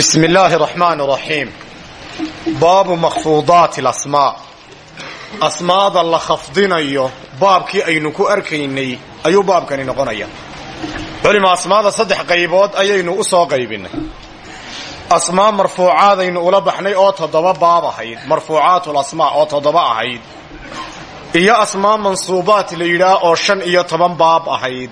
bismi illaahi raxmaan raxiim baabu makhfuudaati alasmaa asmaada la khafdinayo baabkii aynu ku arkaynay ayuu baabkani noqonaya. Culima asmaada saddex qaybood ayaynu u soo qaybinay. Asmaa marfuucaadaynu ula baxnay oo toddoba baab ahayd. Marfuucaatulasmaa oo toddoba ahayd. Iyo asmaa mansuubaat la yidhaah oo shan iyo toban baab ahayd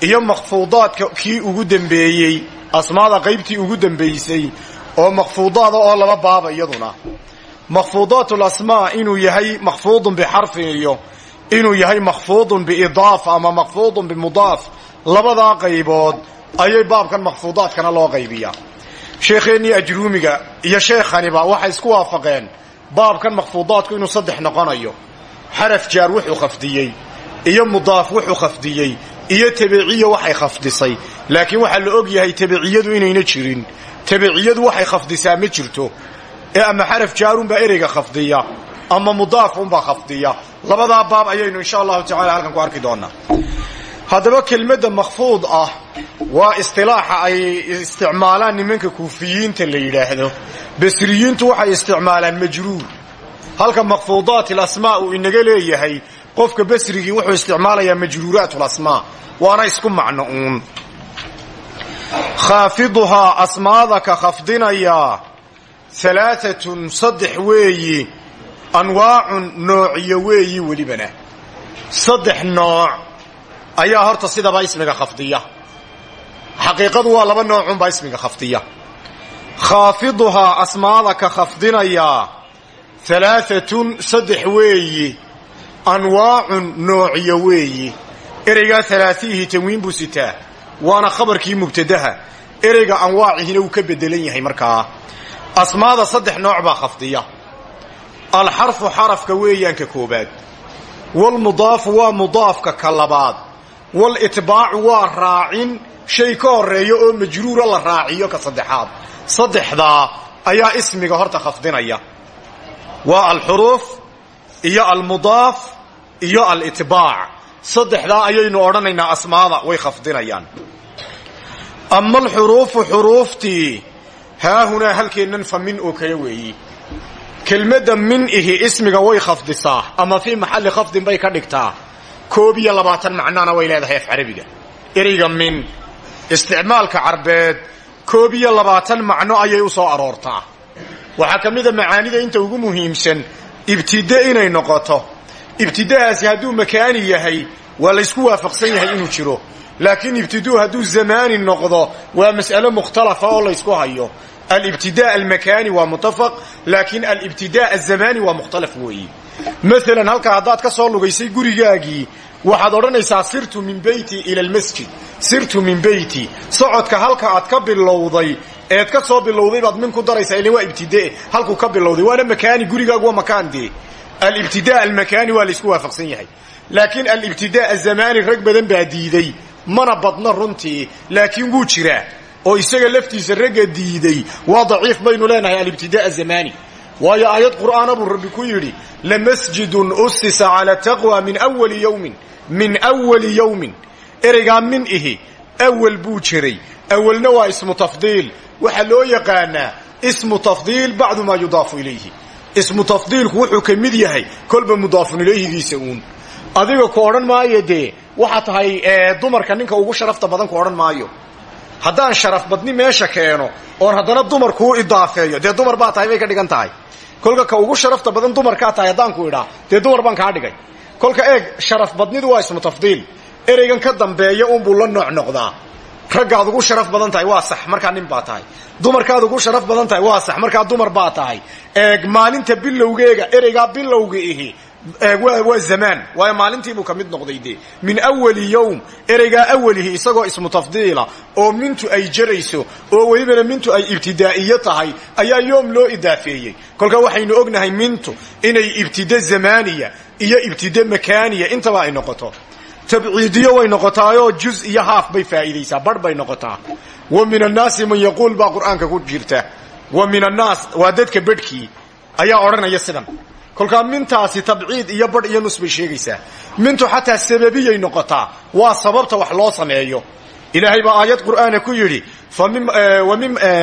iyo makhfuudaadka kii ugu dembeeyey asmaada qaybtii ugu dembaysay oo makhfuudaada oo laba baaba iyaduna. Makhfuudaat lasmaa inuu yahay makhfuudun bixarfin iyo inuu yahay makhfuudun biidaaf ama makhfuudun bimudaaf labadaa qaybood ayay baabkan makhfuudaadkana loo qaybiyaa. Sheekheennii ajruumiga iyo sheekhaniba waxay isku waafaqeen baabkan makhfuudaadku inuu saddex noqonayo. Xaraf jaar wuxuu khafdiyey iyo mudaaf wuxuu khafdiyey iyo tabiciya waxay khafdisay. Laakiin waxaa la og yahay tabiciyadu inayna jirin. Tabiciyadu waxay khafdisaa ma jirto. Ee ama xaraf jaarunbaa ereyga khafdiya ama mudaafunbaa khafdiya. Labadaa baab ayaynu insha allahu tacala halkan ku arki doonaa. Haddaba kelmadda makhfuud ah waa istilaaxa ay isticmaalaan nimanka kuufiyiinta la yidhaahdo. Basriyiintu waxay isticmaalaan majruur. Halka makhfuudaat alasmaa uu inaga leeyahay qofka basrigii wuxuu isticmaalayaa majruuraat lasmaa waana isku macno uun. Khaafiduhaa asmaada ka khafdinayaa alaaatun saddex weeyi anwaacun noociyo weeyi welibana. Saddex nooc ayaa horta sidaba ismiga khafdiya. Xaqiiqadu waa laba noocunbaa ismiga khafdiya. Khaafiduhaa asmaada ka khafdinayaa alaaatun saddex weeyi anwaacun noociyo weeyi. Ereygaa alaaiihi tanwiin buu sitaa waana khabarkii mubtadaha. Ereyga anwaacihina uu ka bedelan yahay markaa. Asmaada saddex nooc baa khafdiya. Alxarfu xarafka weeyaanka koobaad. Walmudaafu waa mudaafka ka labaad. Walitbaacu waa raacin. Shay ka horreeya oo majruura la raaciyo ka saddexaad. Saddexdaa ayaa ismiga horta khafdinaya. Waa alxuruuf iyo almudaaf iyo alitbaac saddexdaa ayaynu odhanaynaa asmaada way khafdinayaan. Ama alxuruufu xuruuftii haahunaa halkeennan fa min oo kale weeyi. Kelmadda min ihi ismiga way khafdisaa ama fii maxalli khafdin bay ka dhigtaa. Koob iyo labaatan macnana way leedahay af carabiga. Ereyga min isticmaalka carbeed koob iyo labaatan macno ayay u soo aroortaa. Waxaa ka mida macaanida inta ugu muhiimsan ibtide inay noqoto ibtidahaasi hadduu makaani yahay waa laysku waafaqsan yahay inuu jiro. Laakiin ibtiduu hadduu zamaani noqdo waa mas'alo mukhtalafa oo laysku hayo. Alibtidaa almakaani waa muttafaq laakiin alibtidaa azamaani waa mukhtalaf weeyi. Maalan halkaa haddaad ka soo lugaysay gurigaagii waxaad odhanaysaa sirtu min beyti ila almasjid sirtu min beyti socodka halka aad ka bilowday eed ka soo bilowday baad min ku daraysaa ilin waa ibtidee halkuu ka bilowday waana makaani gurigaagu waa makaan dee alibtidaa almakaani waa laysku waafaqsan yahay. Laakiin alibtidaa azamaani rag badan baa diiday. Mana badna runtii laakiin wuu jiraa. Oo isaga laftiisa ragga diiday. Waa daciif baynu leenahay alibtidaa azamaani waayo aayad qur'aana buu rabbi ku yidhi lamasjidun usisa cala taqwa min wali yowmin min wali yowmin ereygaa min ihi awal buu jiray. Awalna waa ismu tafdiil. Waxaa loo yaqaanaa ismu tafdiil bacdu yudaafu ilayhi ismu tafdiilku wuxuu ka mid yahay kolba mudaafun ilayhigiisa uun. Adiga ku odhan maayo dee waxaa tahay dumarka ninka ugu sharafta badan ku odhan maayo. Haddaan sharaf badni meesha keeno oon haddana dumar kuu idaafeeyo dee dumar baa tahay bay ka dhigan tahay. Kolka ka ugu sharafta badan dumarkaa tahay haddaan ku idhaa dee dumar baan kaa dhigay. Kolka eeg sharaf badnidu waa ismu tafdiil. Ereygan ka dambeeya unbuu la nooc noqdaa raggaad ugu sharaf badan tahay waa sax markaa nin baa tahay. Dumarkaad ugu sharaf badan tahay waa sax markaa dumar baa tahay. Eeg maalinta bilowgeega ereygaa bilowga ihi waa zamaan. Waayo maalintiibuu ka mid noqday min awali yowm ereygaa awalihi isagoo ismu tafdiila oo mintu ay jarayso oo welibana mintu ay ibtidaa'iyo tahay ayaa yoom loo idaafeeyey. Kolkaa waxaynu ognahay mintu inay ibtide zamaaniya iyo ibtide makaaniya intaba ay noqoto tabciidiyo way noqotaayoo juz iyo haaf bay faa'iidaysaa barh bay noqotaa. Wa min annaasi man yaquul baa qur'aanka ku jirta. Wa min annaas waa dadka bedhkii ayaa odhanaya sidan. Kolkaa mintaasi tabciid iyo badh iyo nus bay sheegaysaa. Mintu xataa sababiyay noqotaa waa sababta wax loo sameeyo. Ilaahay baa aayad qur'aana ku yidhi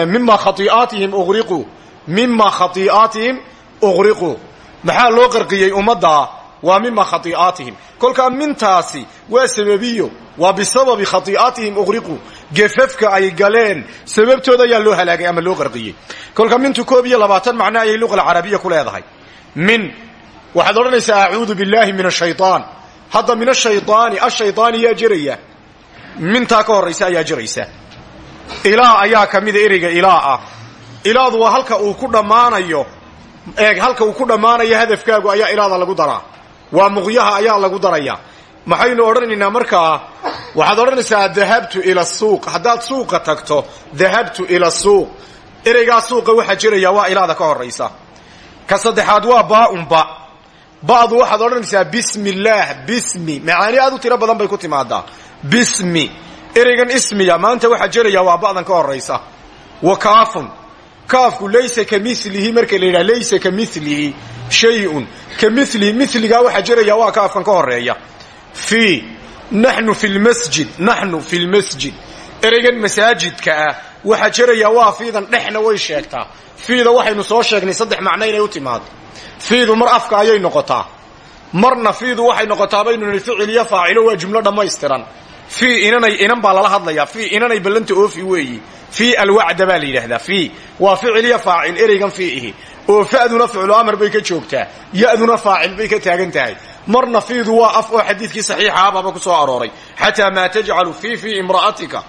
mima khaiaatihim uriquu mima khai'aatihim ughriquu maxaa loo qarqiyey ummaddaa waa mima khai'aatihim kolkaa mintaasi waa sababiyo waa bisababi khai'aatihim ughriquu gefafka ay galeen sababtooda ayaa loo halaagay ama loo qarqiyey. Kolka mintu koob iyo labaatan macno ayay luqa alcarabiya ku leedahay. Min waxaad odhanaysaa acuudu billahi min ashayaan hadda min ashaydaani ashaydaani yaa jiraya. Mintaa ka horraysa ayaa jiraysa. Ilaa ayaa ka mida ereyga ilaa ah. Ilaadu waa halka uu ku dhammaanayo eeg halka uu ku dhammaanayo hadafkaagu ayaa ilaada lagu daraa waa muqyaha ayaa lagu daraya. Maxaynu odhanaynaa markaa waxaad odhanaysaa dahabtu ila suuq. Haddaad suuqa tagto dahabtu ila suuq. Ereygaa suuqa waxaa jiraya waa ilaada ka horraysa. Ka saddexaad waa baaunba ba'du waxaad odhanaysaa bismi illaah bismi. Macaani aad u tiro badan bay ku timaadaa. Bismi. Ereygan ismiya maanta waxaa jiraya waa ba'dan ka horraysa. Wa kaafun kaafku laysa ka milihi marka laysa ka milihi shayun. Ka milihi miligaa waxaa jiraya waa kaafkan ka horreeya fii naxnu fi lmasjid naxnu fi lmasjid ereygan masaajidka ah waxaa jiraya waa fiidan dhexna way sheegtaa. Fiida waxaynu soo sheegnay saddex macno inay u timaado fiidu mar afka ayay noqotaa. Marna fiidu waxay noqotaa baynu nihi ficil iyo faacilo waa jumlo dhammaystiran. Fii inanay inan baa lala hadlayaa. Fii inanay ballanta oofi weeyi fii alwacda baa la yidhaahdaa. Fii waa ficil iyo faacil ereygan fiihi oo fa'duna ficlu amar bay ka joogtaa. Ya'duna faacil bay ka taagan tahay. Marna fiidu waa af oo xadiidkii saxiixaababa ku soo arooray. Xataa maa tajcalu fii fii imra'atika.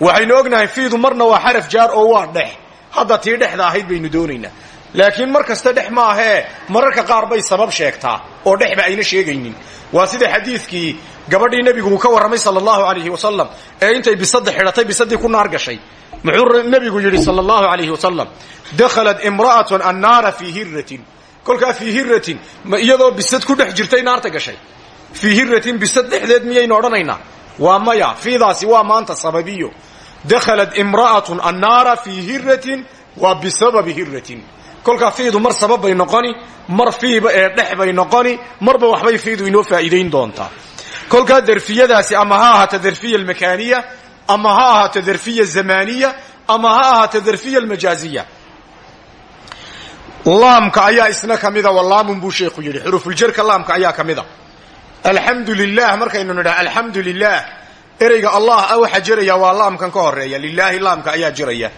Waxaynu ognahay fiidu marna waa xaraf jaar oo waa dhex. Hadda tii dhexda ahayd baynu doonaynaa laakiin mar kasta dhex maahee mararka qaar bay sabab sheegtaa oo dhexba ayna sheegaynin. Waa sida xadiidkii gabadhii nebigu uu ka warramay sala allahu alayhi wasalam ee intay bisada xidhatay bisadii ku naar gashay. Muxuu nebigu yidhi sala allahu alayhi wasalam dakhalat imra'atun annaara fii hiratin kolkaa fii hiratin ma iyadoo bisad ku dhex jirtay naarta gashay. Fii hiratin bisad dhexdeed miyaynu odhanaynaa? Waa maya fiidaasi waa maanta sababiyo. Dakhalat imra'atun annaara fii hiratin waa bisababi hiratin kolkaa fiidu mar sabab bay noqoni mar fiiba ee dhex bay noqoni marba waxbay fiidu inoo faa'iidayn doontaa. Kolkaa derfiyadaasi ama ha ahaato derfiya almakaaniya ama ha ahaato derfiya zamaniya ama ha ahaato derfiya almajaaziya. Laamka ayaa isna ka mida walaamun buu sheekhu yidhi. Xurufuljarka laamka ayaa ka mida. Alxamdu lilah markaynu nidhaha ereyga allah ah waxaa jiraya waa laamkan ka horreeya lilaahi laamka ayaa jiraya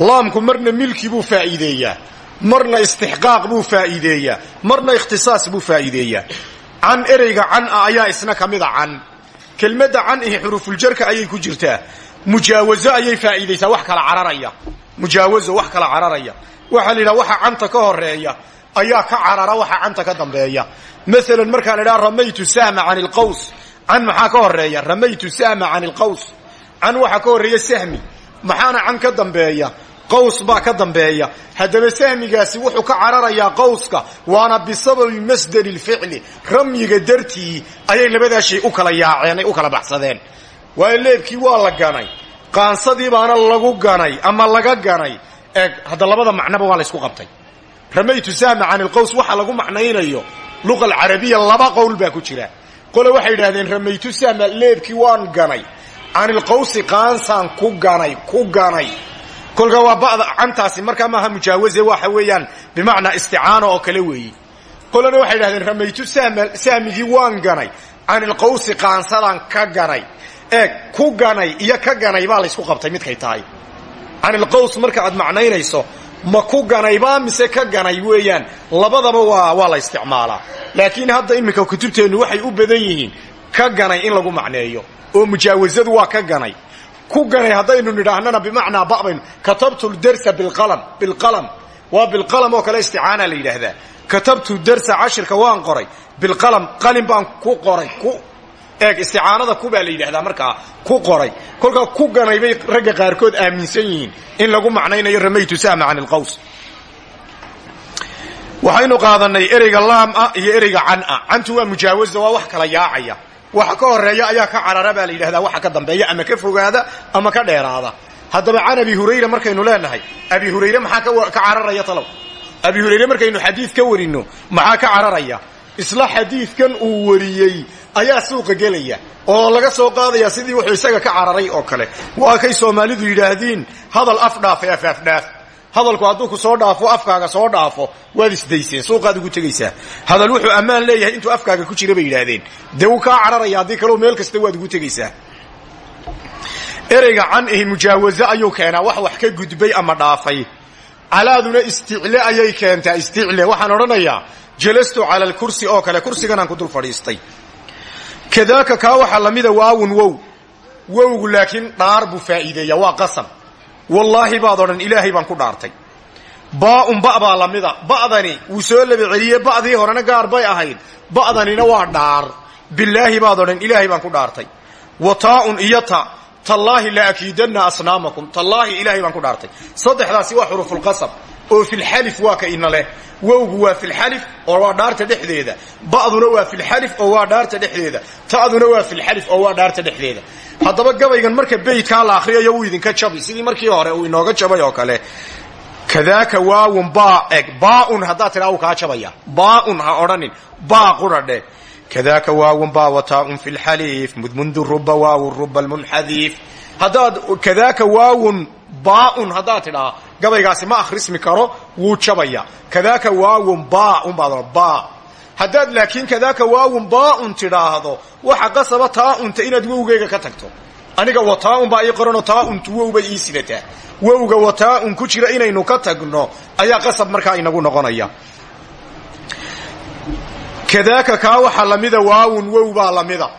laamku marna milki buu faa'iideeyaa. Marna istixqaaq buu faa'iideeyaa. Marna ikhtisaas buu faa'iideeyaa. Can ereyga can ayaa isna ka mida can. Kelmadda can ihi xurufuljarka ayay ku jirtaa. Mujaawazo ayay faa'iidaysaa. Wax kala cararaya. Mujaawazo wax kala cararaya. Waxaa la waxa canta ka horreeya ayaa ka carara waxa canta ka dambeeya. Maalan markaan idhaha ramaytu sahma can ilqaws can maxaa ka horreeya ramaytu sahma can ilqaws can waxaa ka horreeya sahmi. Maxaana can ka dambeeya qaws baa ka dambeeya. Haddaba sahmigaasi wuxuu ka cararayaa qawska waana bisababi masdari lficli ramyiga dartii ayay labadaa shay u kala yaaceen ay u kala baxsadeen. Waayo leebkii waa la ganay. Qaansadii baana lagu ganay ama laga ganay. Eeg hadda labada macnoba waa la ysku qabtay. Ramaytu sahma can ilqaws waxa lagu macnaynayo. Luqa alcarabiya laba qowl baa ku jira. Qole waxay yidhahdeen ramaytu sahma leebkii waan ganay. Can ilqawsi qaansaan ku ganay ku ganay kolkaa waa ba'da cantaasi markaa maaha mujaawaze waxa weeyaan bimacnaa isticaana oo kale weeyi. Qolena waxay yidhahdeen ramaytu sahmigii waan ganay can ilqawsi qaansadaan ka ganay eeg ku ganay iyo ka ganay baa laysku qabtay midkay tahay. Can ilqaws marka aad macnaynayso ma ku ganaybaa mise ka ganay weeyaan labadaba waa waa la isticmaalaa. Laakiin hadda iminka kutubteennu waxay u badan yihiin ka ganay in lagu macneeyo oo mujaawazadu waa ka ganay ku ganay haddaynu nidhaahnana bimacnaa babaynu. Katabtu darsa bialam bilqalam. Waa bilqalam oo kale isticaana la yidhaahdaa. Katabtu darsa cashirka waan qoray. Bilqalam qalin baan ku qoray. Eeg isticaanada kubaa la yidhahdaa markaa ku qoray. Kolkaa ku ganay bay ragga qaarkood aaminsan yihiin. In lagu macnaynayo ramaytu sahma can ilqaws. Waxaynu qaadanay ereyga laam ah iyo ereyga can ah cantu waa mujaawaza waa wax kala yaacaya waxa ka horreeya ayaa ka carara baa la yidhahdaa waxa ka dambeeya ama ka fogaada ama ka dheeraada. Haddaba can abi hurayra markaynu leenahay abi hurayre maxaa ka cararaya talow? Abi hurayre markaynu xadiid ka warino maxaa ka cararaya? Isla xadiidkan uu wariyey ayaa suuqa gelaya oo laga soo qaadaya sidii wuxuu isaga ka cararay oo kale. Waa kay soomaalidu yidhaahdiin hadal af dhaafay afaafdhaaf hadalku hadduu ku soo dhaafo afkaaga soo dhaafo waad isdayseen suuqaad ugu tegaysaa hadal wuxuu ammaan leeyahay intuu afkaaga ku jira bay yidhaahdeen. Dee wuu kaa cararaya haddii meel kasta waad ugu tegaysaa ereyga can ihi mujaawaze ayuu keenaa wax wax ka gudbay ama dhaafay. Calaaduna isticle ayay keentaa isticle waxaan odhanayaa. Jalastu cala alkursi oo kale kursiganaan ku dul fadhiistay. Kadaaka kaa waxaa lamida waawun wow. Wowgu laakiin dhaar buu faa'iideeya waa qasam wallaahi baad odhan ilaahay baan ku dhaartay. Baaun ba baa lamida ba'dani wuu soo laba celiye ba'dii horena gaar bay ahayd. Ba'danina waa dhaar. Bilaahi baad odhan ilaahay baan ku dhaartay. Wa taa'un iyo ta. Tallaahi la akiidanna asnaamakum. Tallaahi ilaahay baan ku dhaartay. Saddexdaasi waa xurufulqasam oo filxalif waa ka ina leh. Wowgu waa filxalif oo waa dhaarta dhexdeeda. Ba'duna waa filxalif oo waa dhaarta dhexdeeda. Ta'duna waa filxalif oo waa dhaarta dhexdeeda haddaba gabaygan marka beydkaa la akhriyayo wuu idinka jabi sidii markii hore uu inooga jabay oo kale kadaaka waawun baa eg baaun haddaad tidhaa uu kaa jabaya baaun ha odhanin baa qurhadhe kadaaka waawun baa wataaun fi lxaliif mudmundu ruba waawun ruba lmunxadiif haddaad kadaaka waawun baaun haddaad tidhaa gabaygaasi ma akhrismi karo wuu jabaya kadaaka waawun baaun baad baa haddaad laakiin kadaaka waawun baaun tidhaahdo waxa qasaba taaunta inaad wowgeyga ka tagto. Aniga wataaun baa ii qoranoo taauntu wow bay ii sidataa wowga wataaun ku jira inaynu ka tagno ayaa qasab markaa inagu noqonaya. Kadaaka kaa waxaa lamida waawun wow lamida.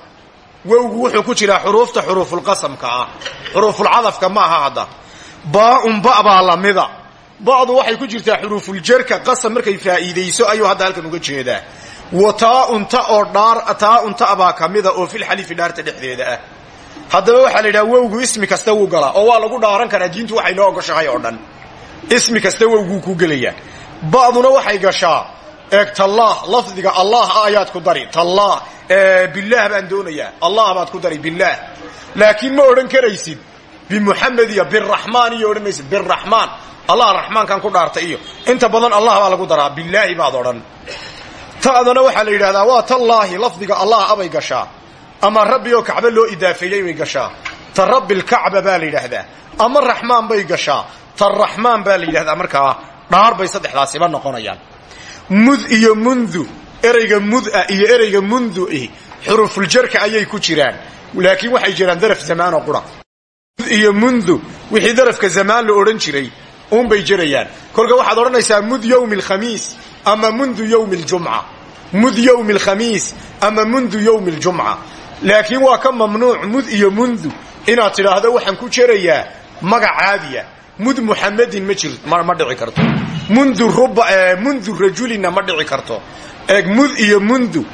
Wowgu wuxuu ku jiraa xuruufta xuruufulqasamka ah xuruufulcadafka ma aha hadda. Baaun ba baa lamida. Ba'du waxay ku jirtaa xuruufuljarka qasam markay faa'iidayso ayuu hadda halkan uga jeedaa wa taaunta oo taaunta baa ka mida oo filxalifi dhaarta dhexdeeda ah. Haddaba waxaa la yidhaha wowgu ismi kasta wuu galaa oo waa lagu dhaaran karaa diintu waxay noo ogoshahay oo dhan. Ismi kasta wowguu ku gelayaa. Ba'duna waxay gashaa eeg tallaah lafdiga allah ah ayaad ku dari. Tallaah billaah baan doonayaa. Allah baad ku dari billaah. Laakiin ma odhan karaysid bimuxamed iyo biraxmaan iyo odhan maysid biraxmaan allah raxmaankan ku dhaartay iyo. Inta badan allah baa lagu daraa bilaahi baad odhan ta'dana waxaa la yidhahdaa waa tallaahi lafdiga allah abay gashaa. Ama rabbi oo kacbe loo idaafeeyey bay gashaa. Ta rabbilkacba baa la yidhaahdaa ama raxmaan bay gashaa. Ta raxmaan baa la yidhahdaa. Markaa dhaar bay saddexdaasiba noqonayaan. Mud iyo mundu ereyga muda iyo ereyga mundu ih xurufuljarka ayay ku jiraan. Laakiin waxay jiraan daraf zamaanoo qura. Iyo mundu wixii darafka zamaan la odhan jiray uunbay jirayaan. Kolka waxaad odhanaysaa mud yowmi alkhamiis ama mundu yowmi aljumca mud yowmi alkhamiis ama mundu yowmi aljumca laakiin waa ka mamnuuc mud iyo mundu inaad tidhaahdo waxaan ku jerayaa magac caadiya mud muxamedin ma jir ma dhici karto mundu rajulinna ma dhici karto eeg mud iyo mundu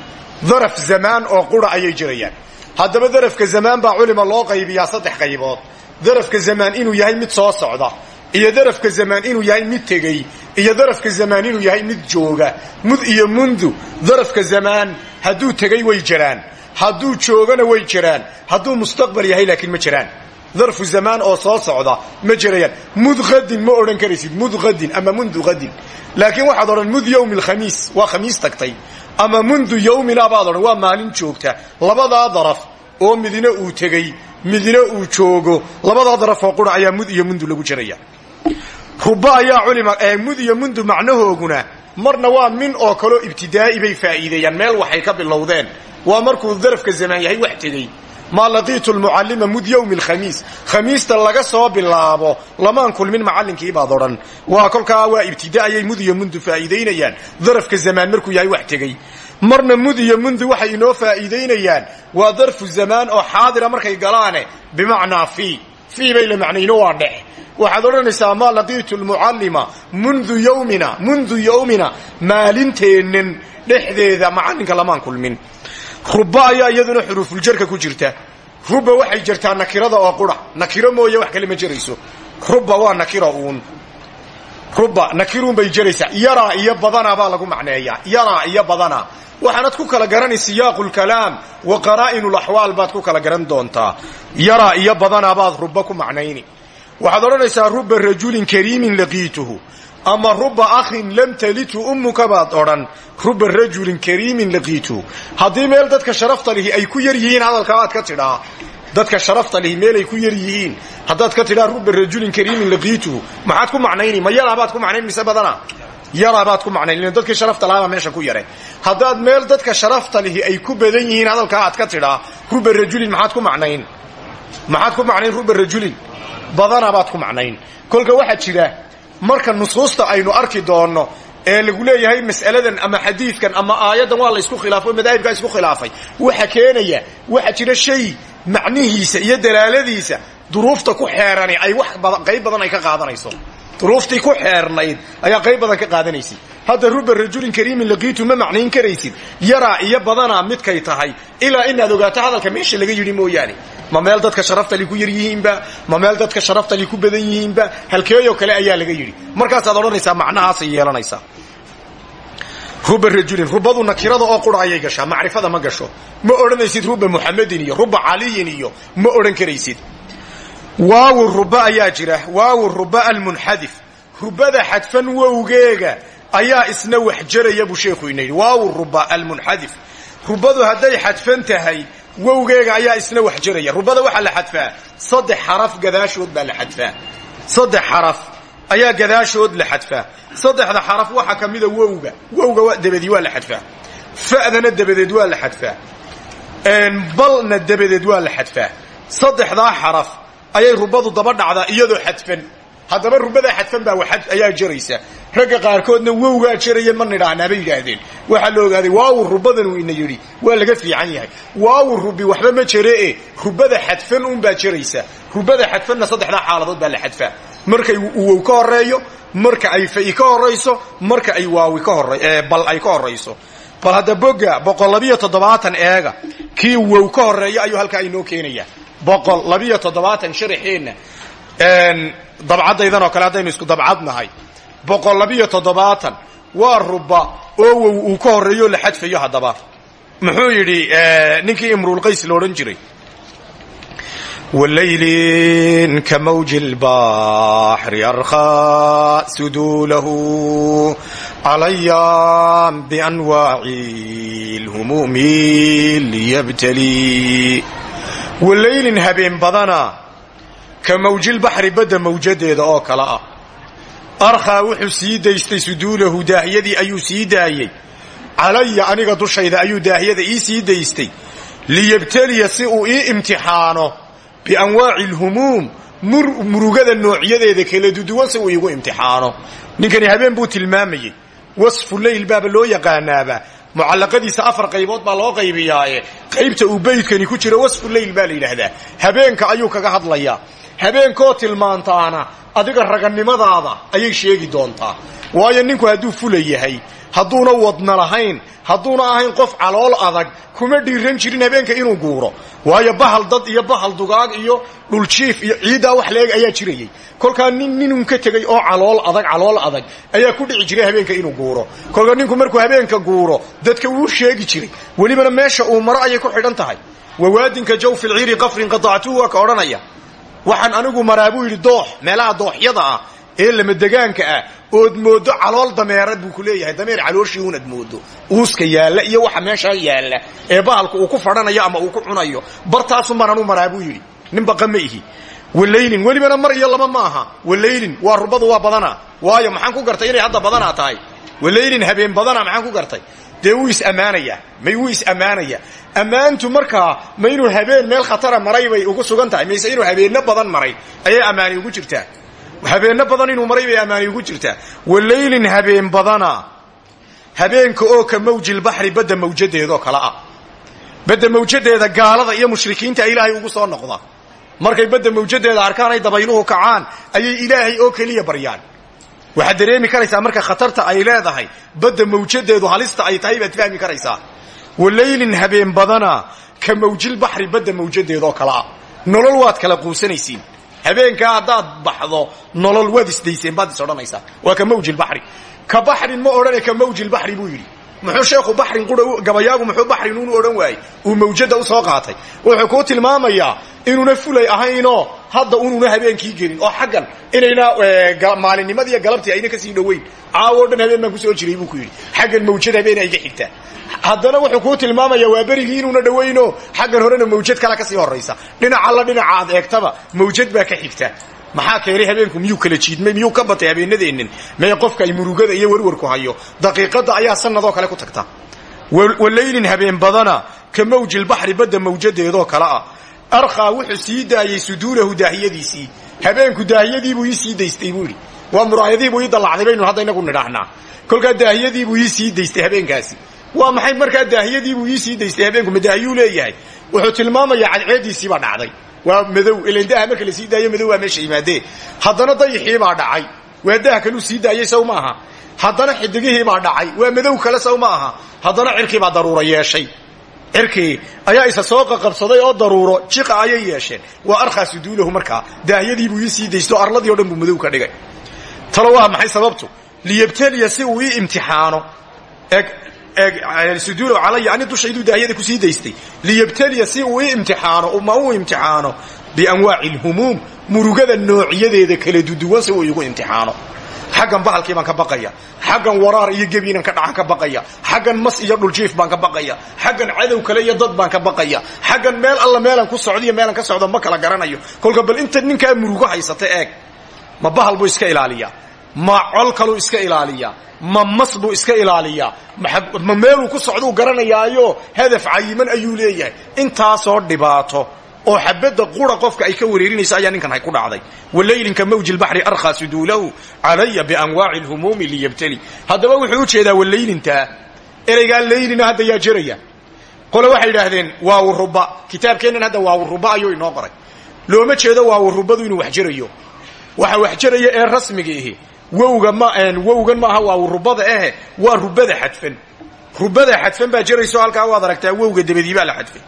daraf zamaan oo qura ayay jirayaan haddaba darafka zamaan baa culima loo qaybiyaa saddex qaybood darafka zamaan inuu yahay mid soo socda iyo darafka zamaan inuu yahay mid tegey iyo darafka zamaan inuu yahay mid jooga. Mud iyo mundu darafka zamaan hadduu tegey way jiraan. Hadduu joogana way jiraan. Hadduu mustaqbal yahay laakiin ma jiraan. Darfu zamaan oo soo socda ma jirayaan. Mud hadin ma odhan karaysid mud hadin ama mundu hadin laakiin waxaad odhan mud yowmi alkhamiis waa khamiis tagtay. Ama mundu yowmina baad odhan waa maalin joogta. Labadaa daraf oo midina uu tegey midina uu joogo labadaa daraf oo qura ayaa mud iyo mundu lagu jiraya ruba ayaa culima mud iyo mundu macnahooguna marna waa min oo kaleo ibtidaa'i bay faa'iideeyaan. Meel waxay ka bilowdeen. Waa markuu darafka zamaan yahay wax tegey. Maa laqiitu lmucallima mud yowmi alkhamiis khamiista laga soo bilaabo lamaan kulmin macallinkii baad odhan. Waa kolkaa waa ibtida ayay mud iyo mundu faa'iidaynayaan darafka zamaan markuu yahay wax tegey. Marna mud iyo mundu waxay inoo faa'iidaynayaan waa darfu zamaan oo xaadira markay galaane bimacnaa fii. Fii bay la macnayno waa dhex waxaad odhanaysaa maa laqiitu lmucallima mundu yowmina mundu yowmina maalinteennan dhexdeeda macallinka lamaan kulmin. Ruba ayaa iyaduna xuruufuljarka ku jirta. Ruba waxay jirtaa nakirada oo qura. Nakiro mooye wax kale ma jirayso ruba waa nakira uun. Ruba nakiruun bay jiraysaa yaraa iyo badanaa baa lagu macneeyaa. Yaraa iyo badanaa. Waxaanad ku kala garanay siyaaqu lkalaam wa qaraa'inu laxwaal baad ku kala garan doontaa. Yaraa iyo badanaa baad ruba ku macnayni waxaad odhanaysaa ruba rajulin kariimin laqiituhu. Ama ruba akhin lam talitu ummuka baad odhan. Ruba rajulin kariimin laqiitu haddii meel dadka sharafta lihi ay ku yar yihiin hadalkaa aad ka tidhaa. Dadka sharafta lihi meel ay ku yar yihiin ka tidhaa ruba rajulin kariimin laqiitu maxaad ku macnayni? Ma yaraabaad ku macnayn mise badana? Yaraabaad ku macnayn dadkii sharafta lahaabaa meesha ku yare. Haddaad meel dadka sharafta lihi ay ku badan yihiin hadalkaa aad ka tidhaa ruba rajulin maxaad ku macnayn? Maxaad ku macnayn ruba rajulin badanabaad ku macnayn. Kolka waxaa jira marka nusuusta aynu arki doonno ee lagu leeyahay mas'aladan ama xadiidkan ama aayaddan waa la isku khilaafay o madaahibkaa isku khilaafay. Waxa keenaya waxaa jira shay macnihiisa iyo dalaaladiisa duruufta ku xeerani ay wax qayb badan ay ka qaadanayso. Duruuftii ku xeernayd ayaa qayb badan ka qaadanaysay hadda ruba rajulin kariimin laqiitu ma macnayn karaysid. Yaraa iyo badanaa midkay tahay. Ilaa inaad ogaato hadalka meesha laga yidhi mooyaane. Ma meel dadka sharaftali ku yar yihiinba? Ma meel dadka sharaftali ku badan yihiinba? Halkeeyoo kale ayaa laga yidhi. Markaasaad odhanaysaa macnahaasay yeelanaysaa. Ruba rajulin rubadu nakirada oo qura ayay macrifada ma gasho. Ma odhanaysid ruba muxamedin iyo ruba caliyin iyo. Ma odhan karaysid. Waawu ruba ayaa jira. Waawu ruba almunxadif. Rubada xadfan wowgeega ayaa isna wax jaraya buu sheekhu ina waawu ruba almunxadif. Rubadu hadday xadfan tahay wowgeega ayaa isna wax jaraya. Rubada waxaa la xadfaa? Saddex xaraf gadaashood baa la xadfaa. Saddex xaraf ayaa gadaashood la xadfaa. Saddexda xaraf waxaa ka mida wowga. Wowga dabadii waa la xadfaa. Fa'dana dabadeed waa la xadfaa. Balna dabadeed waa la xadfaa. Saddexdaa xaraf ayay rubadu daba dhacdaa iyadoo xadfan haddaba rubadaa xadfan baa ayaa jaraysa. Ragga qaarkoodna wowgaa jaraya ma nidhaahnaa bay yidhaahdeen. Waxaa la ogaaday waawu ina yidhi. Waa laga fiican yahay. Waawu rubi waxba ma jeree rubada xadfan unbaa jaraysa. Rubada xadfanna saddexdaa xaaladood baa la xadfaa. Markay wow ka horeeyo marka ay fa'i ka horayso marka ay waawi bal ay ka horayso bal hadda boga boqol labiyo toddobaatan eega kii wow ka horeeyo ayuu halkaa inoo keenaya boqol labiyo toddobaatan sharaxeenna dabcadaydan oo kale haddaynu isku dabcad nahay. Boqol labiyo toddobaatan. Waa ruba oo uu ka horreeyo la xadfayo haddaba. Muxuu yidhi ninkii imruulqays lo odhan jiray. Wlaylin ka mawji lbaxri arkhaa suduulahu calaya bianwaaci lhumuumi liyabtali walaylin habeen ka mawjilbaxri badda mawjadeeda oo kale ah. Arkhaa wuxuu sii daystay suduulahu daahiyadii ayuu sii daayey calaya aniga dushayda ayuu daahiyada ii sii daystay. Liyabtaliya si uu ii imtixaano bianwaaci alhumuum murugada noocyadeeda kala duduwan si uu iigu imtixaano. Ninkani habeen buu tilmaamayey wasfu leyl baaba loo yaqaanaaba. Mucallaqadiisa afar qaybood baa loo qaybiyaaye. Qaybta uu beydkani ku jiro wasfu leyl baa la yidhaahdaa. Habeenka ayuu kaga hadlayaa habeenkoo tilmaantaana adiga raganimadaada ayay sheegi doontaa. Waayo ninku hadduu fula yahay hadduuna wadna lahayn hadduuna ahayn qof calool adag kuma dhiiran jirin habeenka inuu guuro. Waayo bahal dad iyo bahal dugaag iyo dhuljiif iyo ciiddaa wax leeg ayaa jirayay. Kolkaa nin ninun ka tegay oo calool adag calool adag ayaa ku dhici jiray habeenka inuu guuro. Kolka ninku markuu habeenka guuro dadka wuu sheegi jiray. Welibana meesha uu maro ayay ku xidhan tahay. Wawaadinka jawfi lciiri qafrin qatactuhu waa ka odhanaya waxaan anigu maraa buu yidhi doox meelaha dooxyada ah ee lamadegaanka ah ood moodo calool dameerad buu ku leeyahay dameer calooshii uunad moodo uuska yaalla iyo waxa meeshaa yaalla ee bahalku uu ku fadhanayo ama uu ku cunayo bartaasu maranu maraa buu yidhi. Nin baqa ma ihi. Walaylin welibana mar iyo laba ma aha walaylin waa rubadu waa badana waayo maxaan ku gartay inay hadda badanaa tahay? Walaylin habeen badana maxaan ku gartay dee wuu is-ammaanayaa may wuu is-ammaanayaa ammaantu markaa ma inuu habeen meel khatara maray bay ugu sugan tahay. Mise inuu habeenno badan maray ayay ammaani ugu jirtaa. Habeenno badan inuu maray bay ammaani ugu jirtaa. Walaylin habeen badana. Habeenka oo ka mawjilbaxri badda mawjadeedoo kale ah. Badda mawjadeeda gaalada iyo mushrikiinta ilaahay ugu soo noqda. Markay badda mawjadeeda arkaan ay dabayluhu kacaan ayay ilaahay oo keliya baryaan waxaad dareemi karaysaa marka khatarta ay leedahay badda mawjadeedu halista ay tahay baad fahmi karaysaa. Walaylin habeen badana ka mawjilbaxri badda mawjadeedoo kale ah. Nolol waad kala quusanaysiin. Habeenkaa haddaad baxdo nolol waad isdayseen baad is odhanaysaa. Waa ka mawjilbaxri ka baxrin ma odhane ka mawjilbaxri buu yidhi muxuu sheekhu baxrin qura gabayaagu muxuu baxrin unu odhan waayey. Uu mawjada u soo qaatay. Wuxuu kuu tilmaamayaa inuuna fulay ahaynoo hadda unuuna habeenkii gelin oo xaggan inayna maalinimadiiyo galabtii ayna ka sii dhoweyn. Caawo dhan habeen baan ku soo jiray buu ku yidhi. Xaggan mawjad habeen ayga xigtaa haddana wuxuu kuu tilmaamaya waa berigii inuuna dhowayno xaggan horena mawjad kala ka sii horaysa dhinac alla dhinaca aad eegtaba mawjad baa ka xigta maxaa keenay habeenku? Miyuu kala jiidmay? Miyuu ka batay habeenadeennin may qofka ay murugada iyo werwarku hayo? Daqiiqada ayaa sanadoo kale ku tagta. Walaylin habeen badana ka mawjilbaxri badda mawjadeedoo kale ah. Arkhaa wuxuu sii daayey suduulahu daahiyadiisii. Habeenku daahiyadiibuu ii sii daystay buu yidhi. Waa muraayadihiibuu ii dallacday hadda inagu nidhaahnaa. Kolkaa daahiyadiibuu ii sii daystay habeenkaasi. Waa maxay markaa daahiyadiibuu ii sii daystay habeenku? Ma leeyahay. Wuxuu tilmaamayaa cadceediisiibaa dhacday waa madow ilandaha marka la sii daayo madow waa meesha yimaadee haddana dayixiibaa dhacay. Waa daha kaluu sii daayey sow ma xidigihiibaa dhacay. Waa madow kale sow ma aha. Haddana cirkiibaa daruuro yeeshay. Cirkii ayaa isa soo qaqabsaday oo daruuro jiqa ayay yeesheen. Waa arkhaa suduulahu markaa. Daahiyadiibuu ii sii daysto arladii o dhan buu madow ka dhigay. Talo waa maxay sababtu? Liyabtaliya si uu ii imtixaano eg eeg suduulahu calaya ani dushayduu daahiyada ku sii daystay. Liyabtaliya si uu ii imtixaano ma uu imtixaano bianwaaci lhumuum murugada noocyadeeda kala duduwan si uu igu imtixaano. Xaggan bahalkii baan ka baqaya xaggan waraar iyo gebiinan ka dhacan ka baqaya xaggan mas iyo dhuljiif baan ka baqaya xaggan cadow kale iyo dad baan ka baqaya xaggan meel alla meelan ku socdo iyo meelan ka socdo ma kala garanayo. Kolka bal inta ninkaa murugo haysata eeg ma bahal buu iska ilaaliyaa ma col kaluu iska ilaaliyaa ma mas buu iska ilaaliyaa ma meeluu ku socduu garanayaayo? Hadaf cayiman ayuu leeyahay. Intaasoo dhibaato. Oo xabadda qura qofka ay ka wareerinayso ayaa ninkan hay ku dhacday. Walaylinka mawji lbaxri arkhaa suduulahu calaya bianwaaci lhumuumi liyabtali. Haddaba wuxuu u jeedaa walaylintaa ereygaa laylina hadda yaa jeraya qole waxay idhaahdeen waawuruba kitaabkeennan hadda waawuruba ayuu inoo qoray. Looma jeedo waawurubadu inuu wax jerayo waxa wax jeraya ee rasmiga ihi wowga ma wowgan maaha waawurubada ahe waa rubada xadfan. Rubada xadfan baa jerayso halkaa waad aragtaa wowga dabadii la xadfay.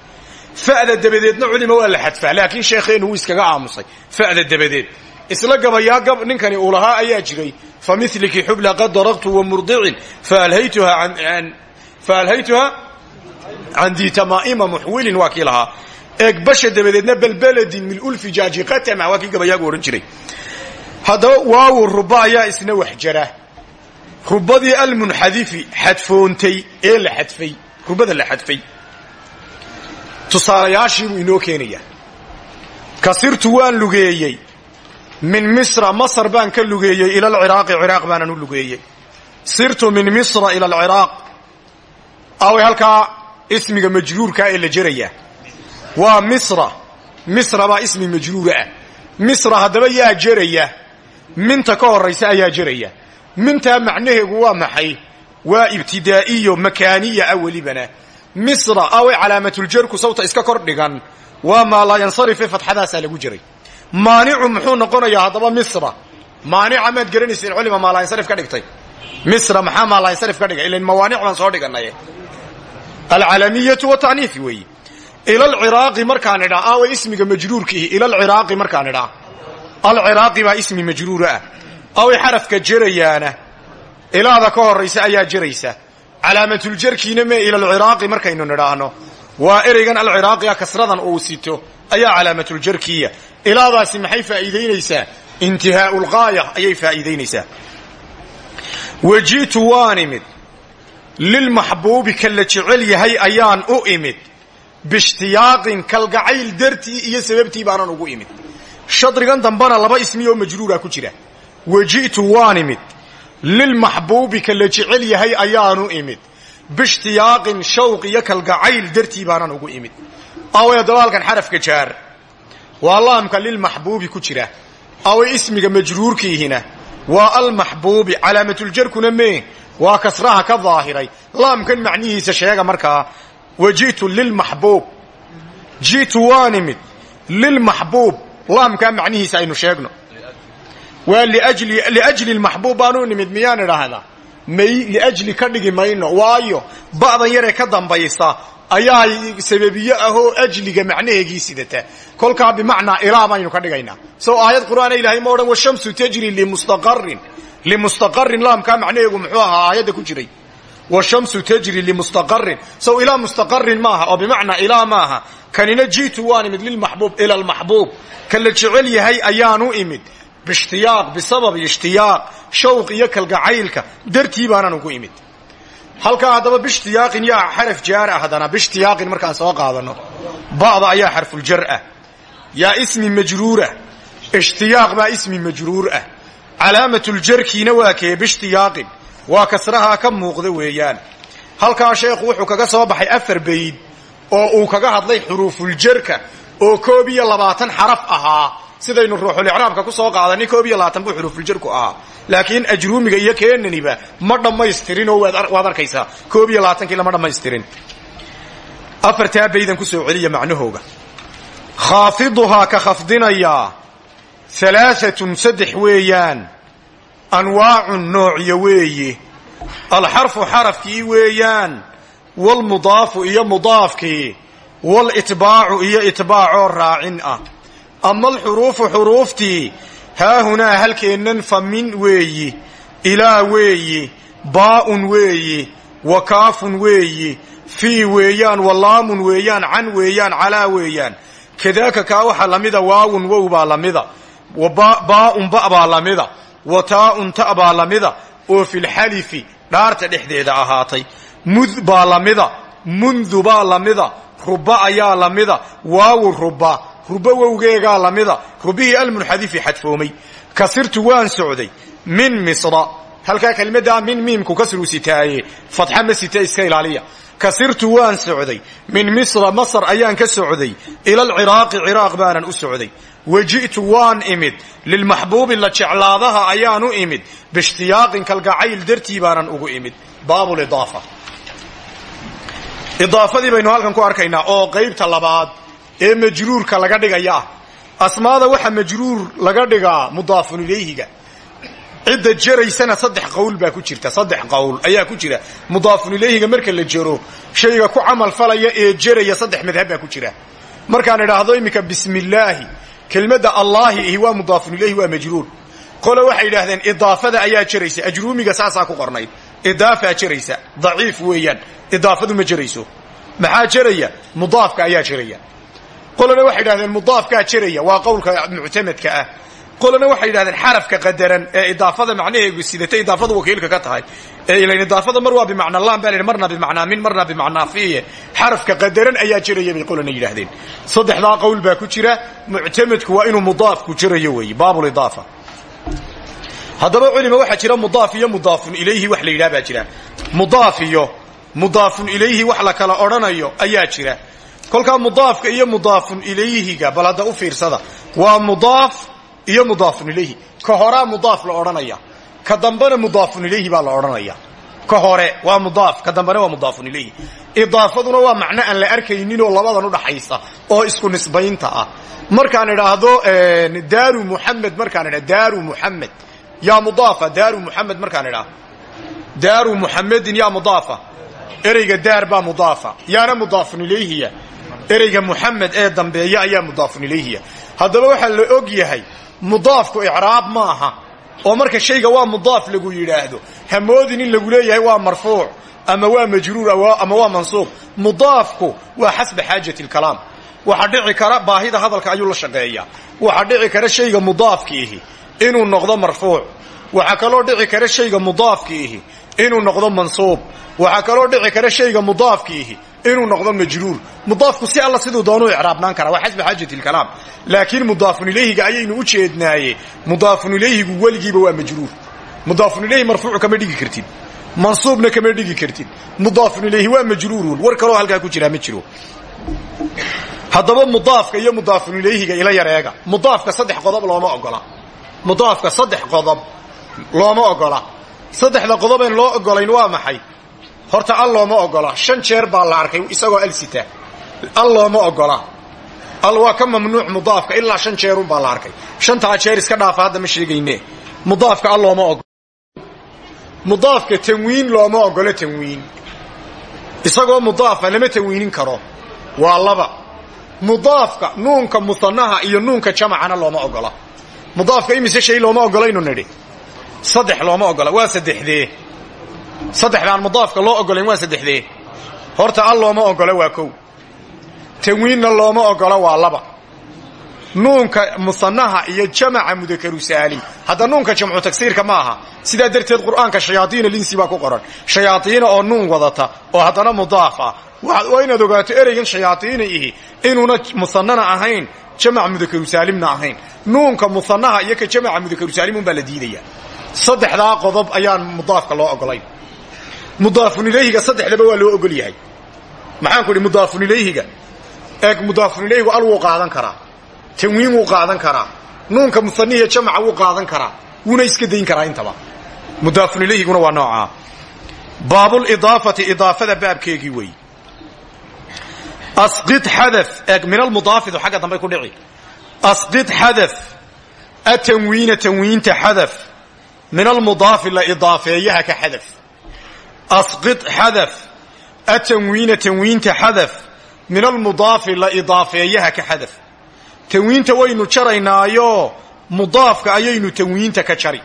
Fa'da dabadeedna culima waa la xadfaa laakiin sheekheennu wuu iskaga aamusay fa'da dabadeed. Isla gabayaa gab ninkani uu lahaa ayaa jiray. Fa miliki xubla qad daraqtu wa murdicin faalhaytuha can diitamaa'ima muxwilin waa kii lahaa. Eeg basha dabadeedna balbeladin min ulfijaaji qatama waa kii gabayaagu odhan jiray haddaba waawu ruba ayaa isna wax jara. Rubadii almunxadifi xadfoontay ee la xadfay rubada la xadfay. Tusaalayaashiibuu inoo keenayaa. Kasirtu waan lugeeyey. Min misra masr baan ka lugeeyey ila alciraaqi ciraaq baanan u lugeeyey. Sirtu min misra ila alciraaq. Away halkaa ismiga majruurkaa ee la jerayaa waa misra. Misra baa ismi majruura ah. Misra haddaba yaa jeraya minta ka horaysa ayaa jeraya mintaa macnaheegu waa maxay? Waa ibtidaa'iyo makaaniya ah welibana misra away calaamatuljarku sawta iska kor dhigan. Waa maa laa yansarife fatxadaasaa lagu jiray. Maanicu muxuu noqonayaa haddaba misra. Maanica maad garanaysa culima maalaayansarif ka dhigtay. Misra maxaa maalaayansarif ka dhigay? Ilan mawaanic baan soo dhiganaye alcalamiyatu wataniif weeye ila alciraaqi markaan idhaa away ismiga majruurkiihi ila alciraaqi markaan idhaa alciraaqi baa ismi majruura ah. Away xarafka jerayaana ilaada ka horaysa ayaa jeraysa calaamatuljarkiina mee ila alciraaqi markaynu nidhaahno. Waa ereygan alciraaqi ah kasradan uu sito ayaa calaamatuljarkiya ilaadaasi maxay faa'iidaynaysaa? Intihaau lgaaya ayay faa'iidaynaysaa. Waji'tu waan imid. Lilmaxbuubi ka la jecel yahay ayaan u imid. Biishtiyaaqin kalgacayl dartii iyo sababtii baanan ugu imid shadrigan dambana laba ismi oo majruura ku jira. Waji'tu waan imid. Lilmaxbuubi ka jecel yahay ayaanu imid. Biishtiyaaqin shawq iyo kalgacayl dartii baanan ugu imid. Away dabaalkan xarafka jaar. Waa laamka lilmaxbuubi ku jira. Away ismiga majruurkiihina. Waa almaxbuubi calaamatuljarkuna mee waa kasraha ka daahiray laamkan macnihiisa sheega markaa. Wa ji'tu lilmaxbuub ji'tu waan imid. Lilmaxbuub laamkaa macnihiisa aynu sheegno? Waa liajli lmaxbuub baanu nimid miyaan idhaahdaa? May liajli ka dhigi mayno waayo ba'dan yaree ka dambaysa ayaa sababiye ahoo ajliga macnaheegii sidata. Kolkaa bimacnaa ilaa baynu ka dhigaynaa. Sow aayad qur'aana ilaahay ma odhan washamsu tajri limustaqarin limustaqarin laamkaa macnaheegu muxuu ahaa aayadda ku jiray washamsu tajri limustaqarin sow ilaa mustaqarin maaha oo bimacnaa ilaa maaha kanina jiitu waan imid lilmaxbuub ila almaxbuub ka la jecel yahay ayaanu imid biishtiyaaq bisababi ishtiyaaq shawq iyo kalgacaylka dartii baanan ugu imid halkaa haddaba biishtiyaaqin yaa xaraf jaar ah haddana biishtiyaaqin markaan soo qaadano ba'da ayaa xarfuljar ah yaa ismi majruurah ishtiyaaq baa ismi majruur ah calaamatuljarkiina waa kee biishtiyaaqin waa kasrahaa ka muuqda weeyaan. Halkaa sheekhu wuxuu kaga soo baxay afar bayd oo uu kaga hadlay xuruufuljarka oo koob iyo labaatan xaraf ahaa. Sidaynu ruuxulicraabka ku soo qaadanay koob iyo labaatan buu xuruufuljarku ahaa. Laakiin ajruumiga iyo keenaniba ma dhammaystirin oo waad arkaysaa. Koob iyo labaatankii lama dhammaystirin. Afartaa baydan ku soo celiya macnahooga. Khaafiduhaa ka khafdinayaa alaaatun saddex weeyaan anwaacun noocyo weeye alxarfu xarafkii weeyaan waalmudaafu iyo mudaafkii walitbaacu iyo itbaacoo raacin ah. Ama alxuruufu xuruuftii haahunaa halkeennan fa min weeyi ilaa weeyi baa'un weeyi wa kaafun weeyi fii weeyaan walaamun weeyaan can weeyaan calaa weeyaan. Kadaaka kaa waxaa lamida waawun wow baa lamida baa'un ba baa lamida wa taa'un ta baa lamida oo filxalifi dhaarta dhexdeeda ahaatay. Mud baa lamida mundu baa lamida ruba ayaa lamida waawu ruba ruba wowgeegaa lamida rubihii almunxadifi xadfoomay. Kasirtu waan socday min misra. Halkaa kelmaddaa min miimku kasruu sitaaye fatxa ma sita iska ilaaliya kasirtu waan socday. Min misra masr ayaan ka socday. Ila alciraaqi ciraaq baanan u socday. Wa ji'tu waan imid. Lilmaxbuubi la jeclaadaha ayaan u imid. Biishtiyaaqin kalgacayl dartii baanan ugu imid. Baabulidaafa idaafadii baynu halkan ku arkaynaa oo qaybta labaad ee majruurka laga dhigaya ah asmaada waxa majruur laga dhigaa mudaafun ilayhiga cidda jeraysana saddex qowl baa ku jirta saddex qowl ayaa ku jira. Mudaafun ilayhiga marka la jero shayga ku camal falaya ee jeraya saddex madhab baa ku jira. Markaan idhaahdo iminka bismillaahi kelmadda allaahi ihi waa mudaafun ilayhi waa majruur. Qole waxay idhaahdeen idaafada ayaa jeraysa ajruumiga saasaa ku qornayd. Idaafaa jeraysa daciif weeyaan idaafadu ma jerayso maxaa jeraya mudaafka ayaa jeraya qolena waxay idhahdeen mudaafkaa jeraya waa qowlka muctamadka ah qolena waxay yidhahdeen xarafka qadaran ee idaafada macnaheegu sidata idaafadu wakiilka ka tahay. Ee ilan idaafada mar waa bimacna lam baa marna bimacnaa min marna bimacnaa fiiye xarafka qadaran ayaa jiraya bay qolena yidhahdeen saddexdaa qowl baa ku jira muctamadku waa inuu mudaafku jirayo weeye baabulidaafa haddaba culima waxaa jira mudaaf iyo mudaafun ilayhi wax la yidhaha baa jira. Mudaaf iyo mudaafun ilayhi wax la kala odhanayo ayaa jira. Kolkaa mudaafka iyo mudaafun ilayhiga bal hadda u fiirsada. Waa mudaaf iyo mudaafun ilayhi ka horaa mudaaf la odhanaya. Ka dambena mudaafun ilayhi baa la odhanaya. Ka hore waa mudaaf ka dambena waa mudaafun ilayhi idaafaduna waa macno aan la arkayninoo labadan udhaxaysa oo isku nisbaynta ah. Markaan idhaahdo daaru muxamed markaan idha daaru muxamed yaa mudaafa daaru muxamed markaan idhaahdo. Daaru muxamedin yaa mudaafa. Ereyga daar baa mudaafa. Yaana mudaafun ilayhiya ereyga muxamed ee dambeeya ayaa mudaafun ilayhiya haddaba waxaa la og yahay mudaafku icraab maaha oo marka shayga waa mudaaf lagu yidhaahdo. Hamoodin in lagu leeyahay waa marfuuc ama waa majruur ama waa mansuub. Mudaafku waa xasba xaajati lkalaam waxaa dhici kara baahida hadalka ayuu la shaqeeyaa. Waxaa dhici kara shayga mudaafkiihi inuu noqdo marfuuc. Waxaa kaloo dhici kara shayga mudaafkiihi inuu noqdo mansuub. Waxaa kaloo dhici kara shayga mudaafkiihi inuu noqdo majruur. Mudaafku si alla siduu doonuu icraabnaan karaa waa xasba xaajati lkalaam laakiin mudaafun ilayhiga ayaynu u jeednaaye mudaafun ilayhigu weligiiba waa majruur. Mudaafun ilayhi marfuucu kama dhigi kartid. Mansuubna kama dhigi kartid. Mudaafun ilayhi waa majruurun war kaloo ku jiraa ma jiro. Haddaba mudaafka iyo mudaafun ilayhiga ila yareega. Mudaafka saddex qodob looma ogola. Mudaafka saddex qodob looma ogola. Saddexda qodoben loo ogolayn waa maxay horta al looma ogola. Shan jeer baa la arkay isagoo al sita al looma ogola. Al waa ka mamnuuc mudaafka. Ilaa shan jeerun baa la arkay. Shantaa jeer iska dhaafa hadda ma sheegayne. Mudaafka al looma ogola mudaafka tanwiin looma ogolo tanwiin. Isagoo mudaafa lama tanwiinin karo. Waa laba. Mudaafka nuunka musanaha iyo nuunka jamacana looma ogola. Mudaafka imise shay looma ogolaynu nidhi? Saddex looma ogola. Waa saddexdee saddexdaan mudaafka loo ogolayn waa saddexdee. Horta al looma ogolo waa kow. Tanwiinna looma ogolo waa laba. Nuunka musanaha iyo jamaca mudakaru saalim hadda nuunka jamcu tagsiirka ma aha. Sidaa darteed qur'aanka shayaaiina linsi baa ku qoran. Shayaaiina oo nuun wadata oo haddana mudaaf ah. Waa inaad ogaato ereygan shayaaiina ihi inuuna musanana ahayn jamac mudakaru saalimna ahayn. Nuunka musanaha iyo ka jamaca mudakaru saalim unbaa la diidaya saddexdaa qodob ayaan mudaafka loo ogolayn mudaafun ilayhiga saddexdaba waa loo ogol yahay. Maxaanku idhi mudaafun ilayhiga? Eeg mudaafun ilayhigu al wuu qaadan karaa. Tanwiin wuu qaadan karaa. Nuunka musanihiya jamaca wuu qaadan karaa. Wuuna iska dayn karaa intaba. Mudaafun ilayhiguna waa noocaa baabulidaafati idaafada baabkeegii wey. Asqid xada eeg min almudaafidu xagga dambay ku dhici. Asqid xada atanwiina tanwiinta xada min almudaafi la idaafeeyaha ka xada asqid xada atanwiina tanwiinta xada min almudaafi la idaafeeyaha ka xada tanwiinta waynu jaraynaayo mudaafka ayaynu tanwiinta ka jari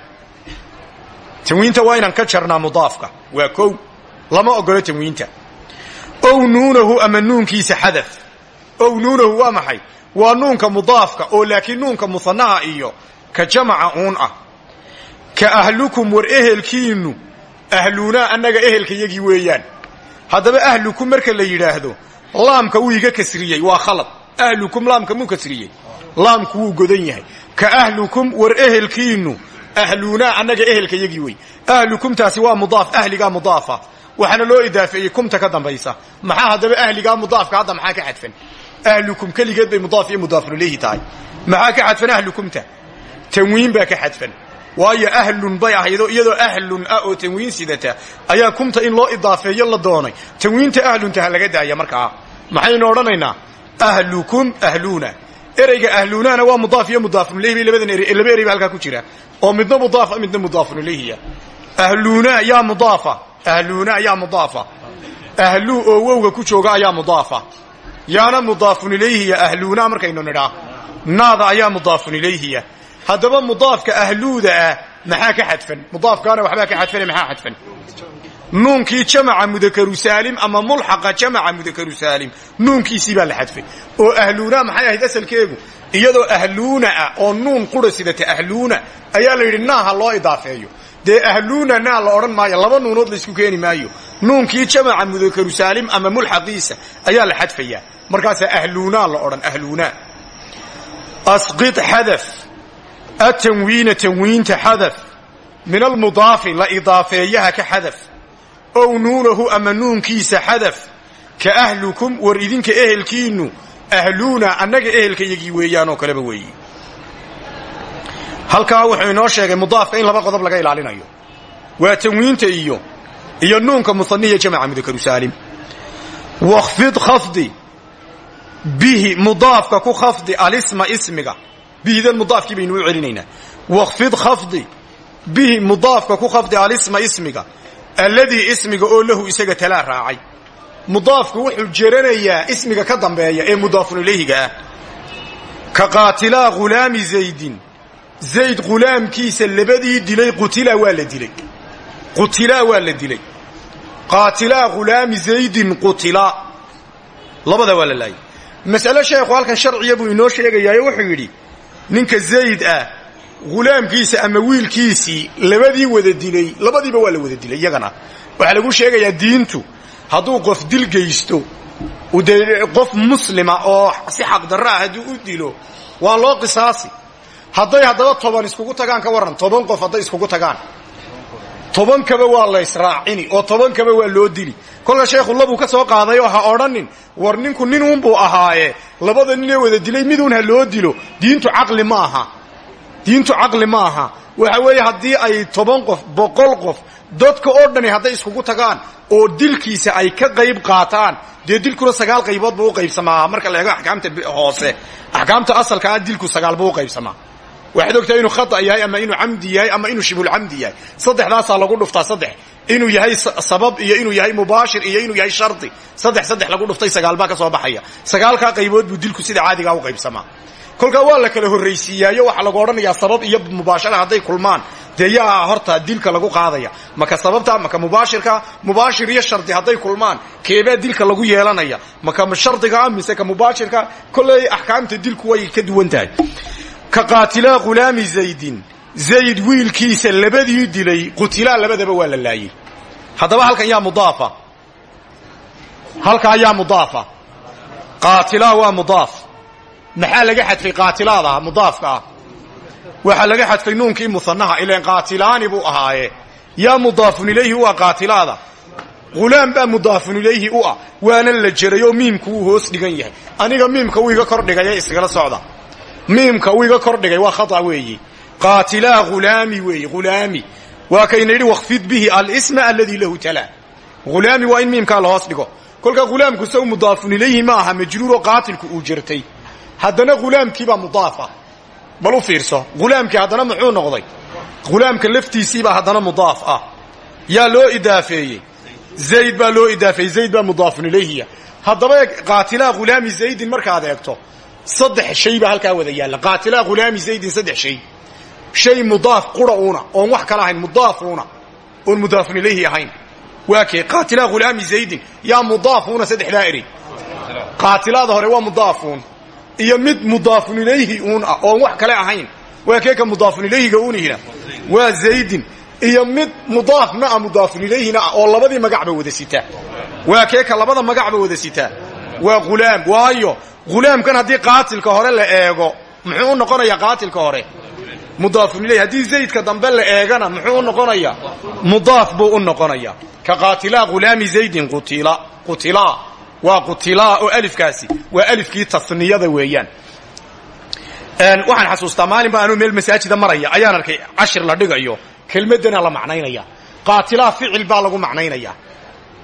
tanwiinta waa inaan ka jarnaa mudaafka waa kow lama ogolo tanwiinta ow nuunahu ama nuunkiisa xada ow nuunahu waa maxay waa nuunka mudaafka oo laakiin nuunka musanaha iyo ka jamaca uun ah ka ahlukum war ehelkiinnu ahluunaa annaga ehelkayagii weeyaan. Haddaba ahlukum marka la yidhaahdo laamka wuu iga kasriyey waa khalad. Ahlukum laamka muu kasriyey? Laamku wuu godan yahay. Ka ahlukum war ehelkiinnu ahluunaa annaga ehelkayagii wey ahlukumtaasi waa mudaaf ahligaa mudaafa. Waxaana loo idaafeeyey kumta ka dambaysa. Maxaa haddaba ahligaa mudaafka hadda maxaa ka xadfan? Ahlukum keligeed bay mudaaf iyo tahay. Maxaa ka xadfan ahlukumta? Tanwiin baa ka xadfan waayo ahlun bay ahaydoo iyadoo ahlun ah oo tanwiin sidata. Ayaa kumta in loo idaafeeyo la doonay. Tanwiinta ahlunta ha laga daaya markaa maxaynu odhanaynaa? Ahlukum ahluuna ereyga ahluunahna waa mudaaf iyo mudaafun ilayhi bay labadan ere laba erey ba halkaa ku jira. Oo midna mudaafa midna mudaafun ilayhiya ahluuna yaa mudaafa. Ahluuna yaa mudaafa. Ahluu oo wowga ku jooga ayaa mudaafa. Yaana mudaafun ilayhiya ahluuna markaynu nidhaa. Naada ayaa mudaafun ilayhiya haddaba mudaafka ahluuda ah maxaa ka xadfan? Mudaafkaana waxbaa ka xadfane maxaa xadfan? Nuunkii jamaca mudakaru saalim ama mulxaqa jamaca mudakaru saalim nuunkiisii baa la xadfay. Oo ahluuna maxay ahayd asalkeegu? Iyadoo ahluuna ah oo nuun qura sidata ahluuna ayaa la yidhi naaha loo idaafeeyo. Dee ahluuna naa la odhan maayo laba nuunood laysku keeni maayo. Nuunkii jamaca mudakaru saalim ama mulxaqiisa ayaa la xadfayaa. Markaasaa atanwiina tanwiinta xadaf min almudaafi la idaafeeyaha ka xadaf. Ow nuunahu ama nuunkiisa xadaf ka ahlukum war idinka ehelkiinnu ahluuna annaga ehelkayagii weeyaanoo kaleba weeyi. Halkaa wuxuu inoo sheegay mudaafka in laba qodob laga ilaalinayo. Waa tanwiinta iyo iyo nuunka musaniya jamaca mudakaru saalim wakfid khafdi bihi mudaafka ku khafdi alisma ismiga bihidan mudaafkii baynu u celinaynaa. Wakfid khafdi. Bihi mudaafka ku khafdi alisma ismiga. Alladii ismiga oo lahu isaga talaa raacay. Mudaafku wuxuu jeranayaa ismiga ka dambeeya ee mudaafun ilayhiga ah. Ka qaatilaa ghulaami zaydin. Zayd ghulaamkiisa labadii dilay qutilaa waa la dilay. Qutilaa waa la dilay. Qaatilaa ghulaami zaydin qutilaa labada waa la sheekhu halkan sharciya buu inoo sheegayaayo wuxuu yidhi ninka zayd ah ghulaamkiisa ama wiilkiisii labadii wada dilay labadiiba waa la wada dilay iyagana. Waxaa lagu sheegayaa diintu hadduu qof dil geysto dee qof muslima oo si xaqdarro ah hadduu u dilo waa loo qisaasi. Hadday haddaba toban iskugu tagaan ka warran toban qof hadday iskugu tagaan tobankaba waa la ysraacini oo tobankaba waa loo dili. Kolka sheekhu labuu ka soo qaaday oo ha odhanin war ninku ninuunbuu ahaaye. Labada ninee wada dilay miduun ha loo dilo. Diintu caqli ma aha. Diintu caqli ma aha. Waxa weeye haddii ay toban qof boqol qof dadka oo dhani hadday iskugu tagaan oo dilkiisa ay ka qayb qaataan dee dilkuna sagaal qaybood buu u qaybsamaa. Marka la eego axkaamta hoose axkaamta asalka ah dilku sagaal buu u qaybsamaa waxaad ogtahay inuu khata yahay ama inuu camdi yahay ama inuu shibulcamdi yahay. Saddexdaasaa lagu dhuftaa saddex. Inuu yahay sabab iyo inuu yahay mubaashir iyo inuu yahay shardi. Saddex saddex lagu dhuftay sagaalbaa ka soo baxaya. Sagaalkaa qaybood buu dilku sida caadigaa u qaybsamaa. Kolkaa waa la kala horraysiiyaayo waxaa lagu odhanayaa sabab iyo mubaashara hadday kulmaan. Dee horta dilka lagu qaadaya. Maka sababta maka mubaashirka mubaashir iyo shardi hadday kulmaan keebaa dilka lagu yeelanaya. Maka shardiga mise ka mubaashirka kolley axkaamta dilku way ka duwan tahay ka qaatilaa ghulaami zaydin. Zayd wiilkiisa labadii dilay qutilaa labadaba waa la laayey haddaba halkan yaa mudaafa. Halkaa yaa mudaafa. Qaatilaa waa mudaaf. Maxaa laga xadfay qaatilaada? Mudaafka ah. Waxaa laga xadfay nuunkii musannaha ilan qaatilaani buu ahaaye. Yaa mudaafun ilayhi u ah qaatilaada. Ghulaam baa mudaafun ilayhi u ah. Waana la jeray oo miimka wuu hoos dhigan yahay. Aniga miimka wuu iga kordhigaya isgala socda miimka wuu iga kordhigay waa khata weeyi. Qaatilaa hulaami weeye hulaami waa kayna yidhi wakfid bihi alisma aladii lahu tala. Hulaami waa in miimkaa lahoos dhigo. Kolkaa hulaamku saw mudaafun ilayhi ma aha majruuroo qaatilku uu jirtay. Haddana hulaamkiibaa mudaafa bal u fiirso hulaamkii haddana muxuu noqday? Hulaamka laftiisiibaa haddana mudaaf ah. Yaa loo idaafeeyey? Zayd baa loo idaafeeyey zayd baa mudaafun ilayhiya haddaba qaatilaa hulaami zaydin markaad eegto saddex shay baa halkaa wada yaalla. Qaatilaa hulaami zaydin saddex shay. Shay mudaaf qura uuna oon wax kala ahayn mudaaf uuna oon mudaafun ilayhi ahayn. Waa kee? Qaatilaa hulaami zaydin. Yaa mudaafuuna saddexdaa eri qaatilaada hore waa mudaafuun iyo mid mudaafun ilayhi uun ah oon wax kale ahayn. Waa kee ka mudaafun ilayhiga uunihina waa zaydin. Iyo mid mudaafna ah mudaafun waa hulaam waayo. Hulaamkan haddii qaatilka hore la eego muxuu u noqonayaa qaatilka hore? Mudaafun ilayhi haddii zaydka dambe la eegana muxuu u noqonayaa? Mudaaf buu u noqonayaa. Ka qaatilaa hulaami zaydin qutila waa qutilaa oo alifkaasi waa alifkii tasniyada weeyaan. Waxaan xasuustaa maalin ba anuu meel masaajida maraya. Ayaan arkay cashir la dhigayo. Kelmadana la macnaynaya qaatilaa ficil baa lagu macnaynaya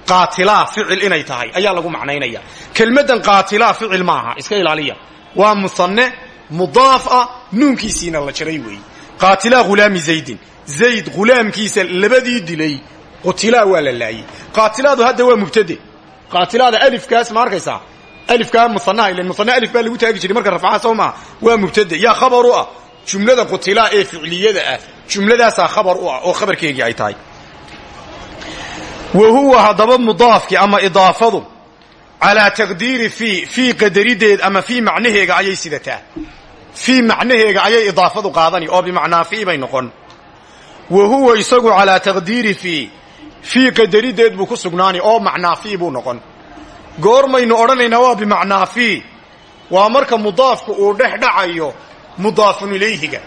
qaatilaa ficil inay tahay. Ayaa lagu macnaynaya. Kelmaddan qaatilaa ficil maaha. Iska ilaaliya. Waa musanne mudaaf ah nuunkiisiina la jiray weeye qaatilaa hulaami zaydin. Zayd hulaamkiisa labadii dilay qutilaa waa la laayey qaatilaadu hadda waa mubtade. Qaatilaada alifkaas ma arkaysaa alifkaa musanaha ilan musana alif baa lagu taagi jiray marka rafcaha soo maaha. Waa mubtade. Yaa khabar u ah. Jumlada qutilaa ee ficliyada ah. Jumladaasaa khabar u ah oo khabarkeegii ay tahay wa huwa haddaba mudaafki ama idaafadu calaa taqdiiri fii fii qadarideed ama fii macnaheega ayay sidataa. Fii macnaheega ayay idaafadu qaadani oo bimacnaa fii bay noqon. Wa huwa isagu calaa taqdiiri fii fii qadarideed buu ku sugnaani oo macnaa fii buu noqon. Goormaynu odhanaynaa waa bimacnaa fii. Waa marka mudaafku uu dhex dhacayo mudaafun ilayhiga.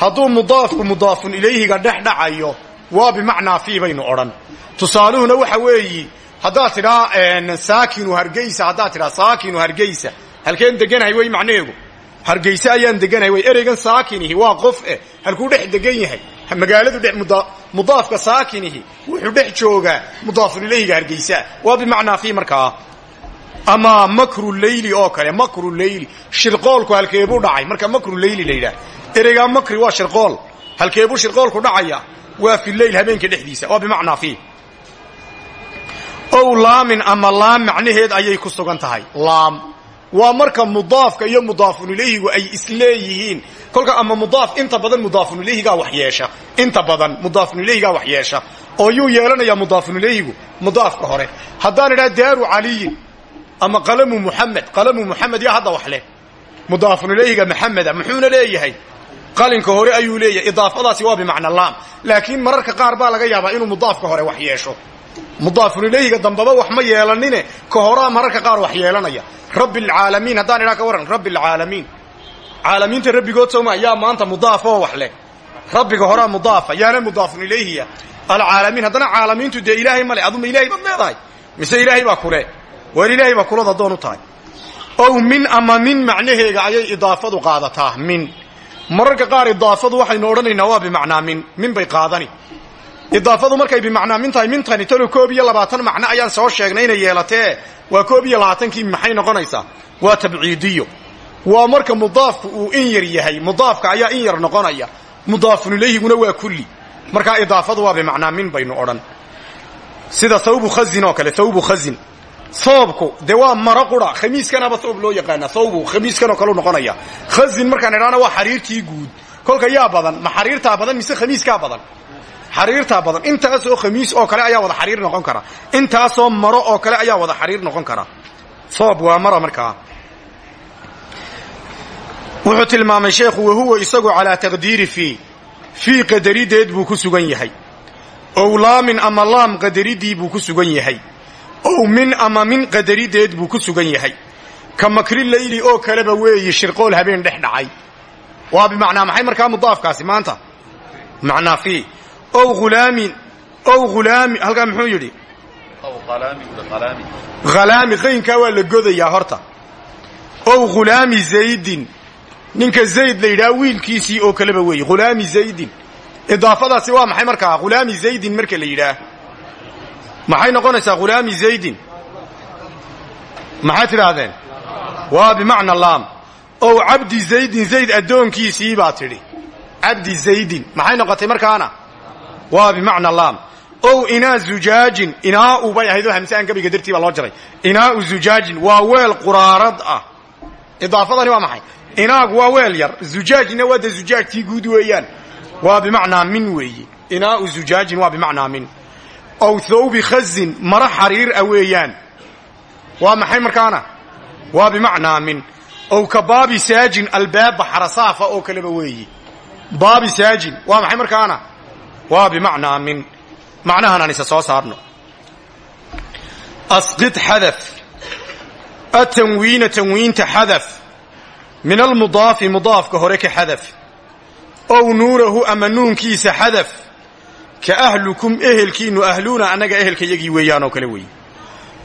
Hadduu mudaafku mudaafun ilayhiga dhex dhacayo waa bimacnaa fii baynu odhan. Tusaaluhuna waxa weeyi haddaad tidhaa saakinu hargeysa haddaad tidhaa saakinu hargeysa halkeen deganahay wey macnaheegu hargeyse ayaan deganahay wey ereygan saakinihi waa qof eh halkuu dhex degan yahay. Magaaladu dhe mudaafka saakinihi wuxuu dhex joogaa mudaafun ilayhiga hargeysaa waa bimacnaa fii markaa ama makru leyli oo kale makru leyli shirqoolku halkeebuu dhacay. Marka makru leyli la yidhaah. Makri waa shirqool. Halkeebuu shirqoolku dhacaya waa fi leyl habeenka dhexdiisa waa bimacnaa fii. Ow laamin ama laam macnaheed ayay ku sugan tahay. Laam. Waa marka mudaafka iyo mudaafun ilayhigu ay isleeyihiin kolka ama mudaaf inta badan mudaafun ilayhigaa wax yeesha. Inta badan mudaafun ilayhigaa wax yeesha. Oo yuu yeelanayaa mudaafun ilayhigu mudaafka hore. Haddaan idhaha daaru caliyin ama qalamu muxamed qalamu muxamed yaa hadda wax leh. Mudaafun ilayhiga maxameda muxuuna leeyahay qalinka hore ayuu leeyahay idaafadaasi waa bimacna laam. Laakiin mararka qaar baa laga yaabaa inuu mudaafka hore wax yeesho. Mudaafun ilayhiga dambaba wax ma yeelanine ka horaa mararka qaar wax yeelanaya. Rabbi alcaalamiin haddaan idhaa ka waran rabbi alcaalamiin caalamiinta rabbigood sooma yaa maanta mudaaf oo wax leh. Rabbiga horaa mudaafa yaana mudaafun ilayhiya alcaalamiin haddana caalamiintu dee ilaahay male aduma ilahay baad leedahay. Mise ilaahay baa kule waar ilaahay baa kulad addoon u tahay. Ow min ama min macnaheega ayay idaafadu qaadataa min mararka qaar idaafadu waxaynu odhanaynaa waa bimacnaa min min bay qaadani. Idaafadu markay bimacnaa min tahay mintani talo koob iyo labaatan macno ayaan soo sheegnay inay yeelatee. Waa koob iyo labaatankii maxay noqonaysaa? Waa tabciidiyo. Waa marka mudaafku uu in yar yahay mudaafka ayaa in yar noqonaya. Mudaafun ilayhiguna waa kulli. Markaa idaafadu waa bimacnaa min baynu odhan. Sida thawbu khazin oo kale thawbu khazin thoobku dee waa maro qura. Khamiiskanaba thoob loo yaqaana. Thawbu khamiiskanoo kaleu noqonaya. Khazin markaan idhaana waa xariirtii guud. Kolka yaa badan ma xariirtaa badan mise khamiiskaa badan? Xariirtaa badan. Intaasoo khamiis oo kale ayaa wada xariir noqon kara. Intaasoo maro oo kale ayaa wada xariir noqon kara. Soob waa mara markaa wuxuu tilmaamay sheekhu wahuwa isagu calaa taqdiiri fii fii qadarideed buu ku sugan yahay. Ow laamin ama laam qadaridii buu ku sugan yahay ow min ama min qadarideed buu ku sugan yahay. Ka makri leyli oo kaleba weeyi shirqool habeen dhex dhacay. Waa bimacnaa maxay markaa mudaafkaasi maanta? Macnaa fii ow hulaamin ow hulaami halkaa muxuu yidhi? Halaami qaynkaa waa la godayaa horta. Ow hulaami zaydin ninka zayd la yidhaha wiilkiisii oo kaleba weeye hulaami zaydin. Idaafadaasi waa maxay markaa? Hulaami zaydin marka la yidhaah maxay noqonaysaa hulaami zaydin? Maxaad tidhaahdeen? Waa bimacna laam. Ow cabdi zaydin zayd addoonkiisii baa tidhi. Cabdi zaydin. Maxay noqotay markaana? Waa bimacna laam. Ow inaa zujaajin inaau bay ahayd oo hamsaan gabiga dartii baa loo jaray. Inaau zujaajin waa weel quraarad ah. Idaafadani waa maxay? Inaagu waa weel yar. Zujaajna waa de zujaajtii guud weeyaan. Waa bimacnaa min weeye. Inaau zujaajin waa bimacnaa min ow thawbi khazin mara xariir ah weeyaan. Waa maxay markaana? Waa bimacnaa min ow ka saajin albaaba xarasaafa oo kaleba weeyi. Baabi saajin waa maxay markaana? Waa bimacnaa min. Macnahan aan isa soo saarno. Asqid xadaf. Atanwiina tanwiinta xadaf. Min almudaafi mudaafka hore ka xadaf. Ow nuurahu ama nuunkiisa xadaf ka ahlukum ehelkiinnu ahluuna annaga ehelkayagii weeyaan oo kale weeye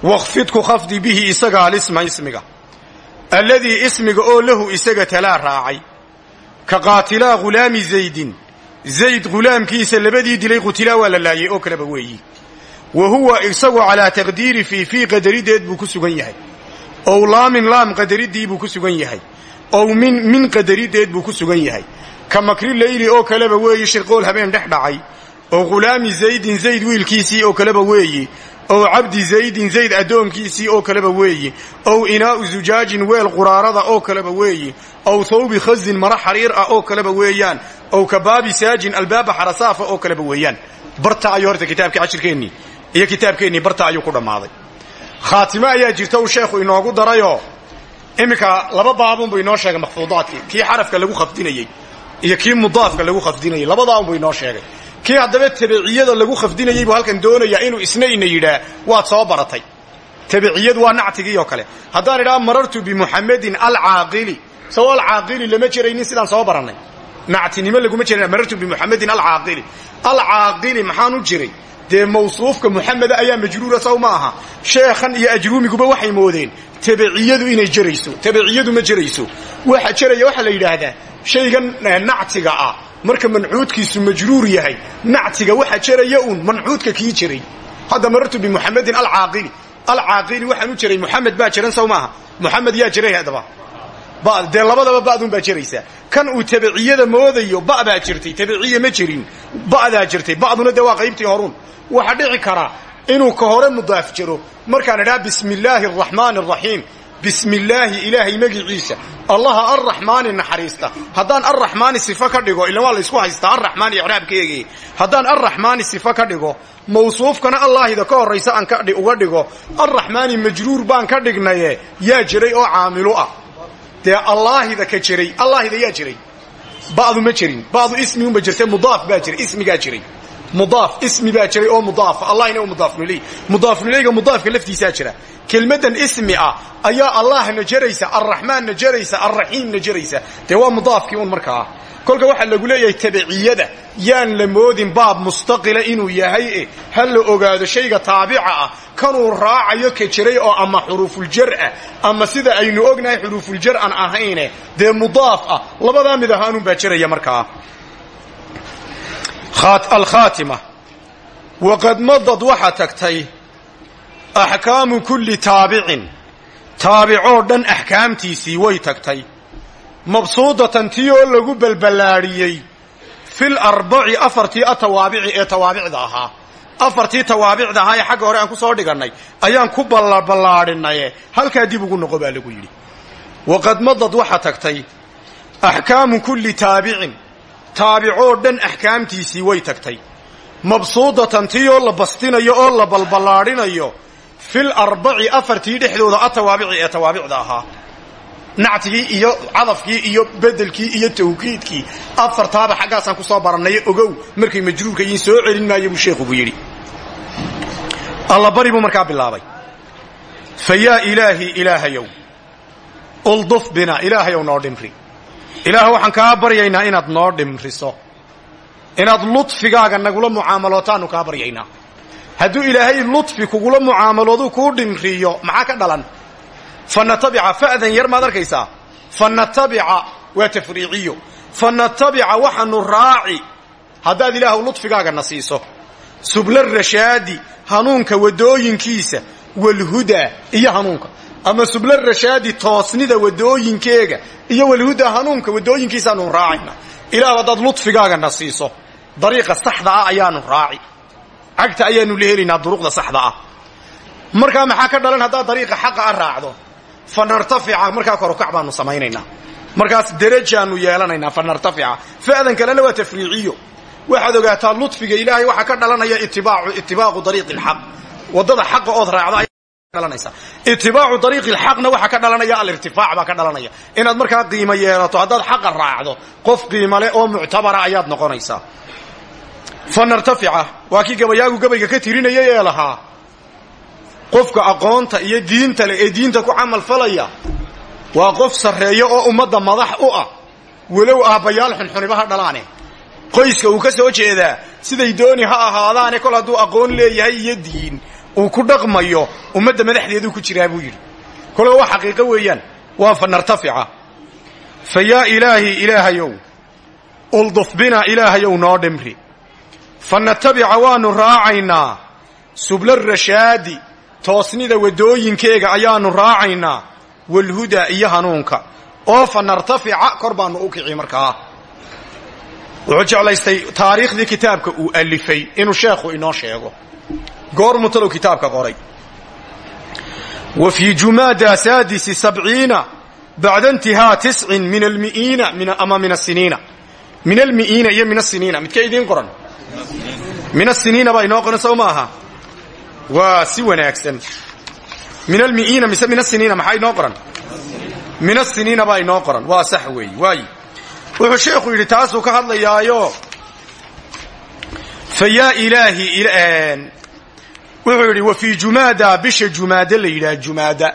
waqfid ku khafdi bihi isagaa lisma ismiga. Alladii ismiga oo lahu isaga talaa raacay. Ka qaatilaa ghulaami zaydin. Zayd ghulaamkiisa labadii dilay qutilaa waa la laayay oo kaleba weeyi. Wa huwa isagu calaa taqdiiri fii fii qadarideed buu ku sugan yahay. Ow laamin laam qadaridii buu ku sugan yahay. Ow min min qadarideed buu ku sugan yahay. Ka makri leyli oo kaleba weeyi shirqool habeen dhex dhacay ow ghulaami zaydin zayd wiilkiisii oo kaleba weeyi ow cabdi zaydin zayd addoonkiisii oo kaleba weeyi ow inaa'u zujaajin weel quraarada oo kaleba weeyi ow thawbi khazin mara xariir ah oo kaleba weeyaan ow ka baabi saajin albaaba xarasaafa oo kaleba weeyaan. Barta ayuu horta kitaabkii cashirkeennii iyo kitaabkeennii barta ayuu ku dhammaaday. Khaatimo ayaa jirta uu sheekhu inoogu darayoo iminka laba baabunbu inoo sheegay maxfuudaadkii. Kii xarafka lagu khafdinayey iyo kii mudaafka lagu khafdinayey labadaunbu inoo sheegay kii haddaba tabiciyada lagu khafdinayey buu halkan doonayaa inuu isna ina yidhaa waad soo baratay. Tabiciyadu waa nactigii oo kale. Haddaan idhaha marartu bimuxamedin alcaaqili. Saw alcaaqili lama jeraynin sidaan soo barannay. Nactinimo laguma jeran marartu bimuxamedin alcaaqili. Alcaaqili maxaan u jiray? Dee mawsuufka muxameda ayaa majruura saw ma aha. Sheekhan iyo ajruumiguba waxay moodeen. Tabiciyadu inay jerayso tabiciyadu ma jerayso waxa jeraya waxaa la yidhaahdaa shaygan nactiga ah marka mancuudkiisu majruur yahay nactiga waxa jeraya uun mancuudka kii jiray. Hadda marartu bimuxamedin alcaaqili. Alcaaqili waxaan u jiray muxamed baa jiran saw maaha. Muxamed jiray haddaba dee labadaba ba'dun baa jiraysaa kan uu tabiciyada moodayo ba baa jirtay. Tabiciya ma jirin. Ba'daa jirtay. Ba'duna dee waa qaybtii horun waxa dhici kara inuu ka hore mudaaf jiro. Markaan idhaha bismi illaahi araxmaani bismi illaahi ilaahay magiciisa. Allaha arraxmaani naxariista. Haddaan arraxmaani sifo ka dhigo ila waa la ysku haystaa arraxmaan icraabkeegi haddaan arraxmaani sifo ka dhigo mawsuufkana allaahida ka horraysa aan uga dhigo arraxmaani majruur baan ka dhignaye yaa jiray oo caamilu ah. Dee allaahida ka jiray allaahida yaa jiray. Ba'du ma jirin ba'du ismi unba jirtay mudaaf baa jiray ismigaa jiray mudaaf ismi baa jiray oo mudaafa allahina u mudaafnuley mudaafnuleyga mudaafka laftiisaa jira. Kelmaddan ismi ah ayaa allahna jaraysa arraxmaanna jaraysa arraxiimna jaraysa. Dee waa mudaafkii un markaa. Kolka waxaa lagu leeyahay tabiciyada yaan la moodin baab mustaqila inuu yahay e ha la ogaado shayga taabica ah kanuu raacayo ka jiray oo ama xuruufuljar ah ama sida aynu ognahay xuruufuljar aan ahayne dee mudaaf ah. Labadaa mid ahaanunbaa jiraya markaa alkhaatima waqad madad waxa tagtay axkaamu kulli taabicin taabicoo dhan axkaamtiisii way tagtay. Mabsuudatan tii oo lagu balballaadhiyey fil arbaci afartii atawaabici ee tawaabicda ahaa. Afartii tawaabicda ahaa ee xagga hore aan ku soo dhigannay ayaan ku ballaadhinaye halkaa dib ugu noqo baa lagu yidhi. Waqad madad waxa tagtay axkaamu kulli taabicin taabicoo dhan axkaamtiisii way tagtay. Mabsuudatan tii oo la bastinayo oo la balballaadhinayo fil arbaci afartii dhexdooda atawaabici ee tawaabicda ahaa. Nactigii iyo cadafkii iyo bedelkii iyo tawkiidkii afartaaba xaggaasaan ku soo barannay ogow markay majruurka yiin soo celin maayo buu sheekhu buu yidhi. Allabari buu markaa bilaabay. Fa yaa ilaahi ilaahayow ulduf bina ilaahayow noo dhimri ilaah waxaan kaa baryaynaa inaad noo dhimriso. Inaad ludfigaaga nagula mucaamalootaanu kaa baryaynaa. Hadduu ilaahay ludfi kugula mucaamaloodu kuu dhimriyo maxaa ka dhalan? Fa natabica fa'dan yar maad arkaysaa. Fa natabica waa tafriiciyo. Fa natabica waxaanu raaci. Haddaad ilaahu ludfigaaga na siiso. Subla rashaadi hanuunka wadooyinkiisa walhudaa iyo hanuunka ama subla rashaadi toosnida wadooyinkeega iyo walhudaa hanuunka wadooyinkiisaanu raacayna ilaah haddaad ludfigaaga na siiso dariiqa saxda ah ayaanu raaci. Cagta ayaanu la duruqda saxda ah. Markaa maxaa ka dhalan haddaad dariiqa xaqa a raacdo? Fa nartafica markaa korukac baanu markaas derajaanu yeelanaynaa fa nartafica fa'dan waa tafriiciyo. Waxaad ogaataa ludfiga ilaahay waxaa ka dhalanaya itibaaqu dariiqi alxaq. Waddada xaqa ood dhalanaysa itibaacu dariiqi alxaqna waxaa ka dhalanaya alirtifaac baa ka dhalanaya. Inaad markaa qiimo yeelato haddaad xaqa raacdo qof qiimo leh oo muctabara ayaad noqonaysaa. Fa nartafica waa kii gabayaagu gabayga ka tirinayay ee lahaa. Qofka aqoonta iyo diinta leh ee diinta ku camal falaya waa qof sarreeyo oo ummadda madax u ah. Walow aabbayaal xunxuniba ha dhalaane. Qoyska uu ka soo jeedaa siday dooni ha ahaadaane kol hadduu aqoon leeyahay iyo diin uu ku dhaqmayo ummadda madaxdeeduu ku jiraa buu yidhi. Kolka waa xaqiiqo weeyaan waa fa nartafica. Fa yaa ilaahi ilaahayow ulduf bina ilaahayow noo dhimri. Fa natabica waannu raacaynaa subla rashaadi toosnida waddooyinkeega ayaannu raacaynaa walhudaa iyo hanuunka. Oo fa nartafica kor baannu u kici markaa. Wuxuu jeclaystay taariikhdii kitaabka uu alifay inuu sheekhu inoo sheego goormuu talow kitaabka qoray. Wa fii jumaada saadisi sabciina bacda intihaa tiscin min almi'iina ama min asiniina min almi'iina iyo min asiniina midka idiin qoran? Min asiniina baa inoo qoran sow maaha waa si wanaagsan. Min almi'iina mise min asiniina maxaa inoo qoran? Min asiniina baa inoo qoran. Waa sax weeye waaye wuxuu sheekhu yidhi taasuu ka hadlayaayo fa yaa ilaahi wuxuu yidhi wa fii jumaada bisha jumaada la yidhaha jumaada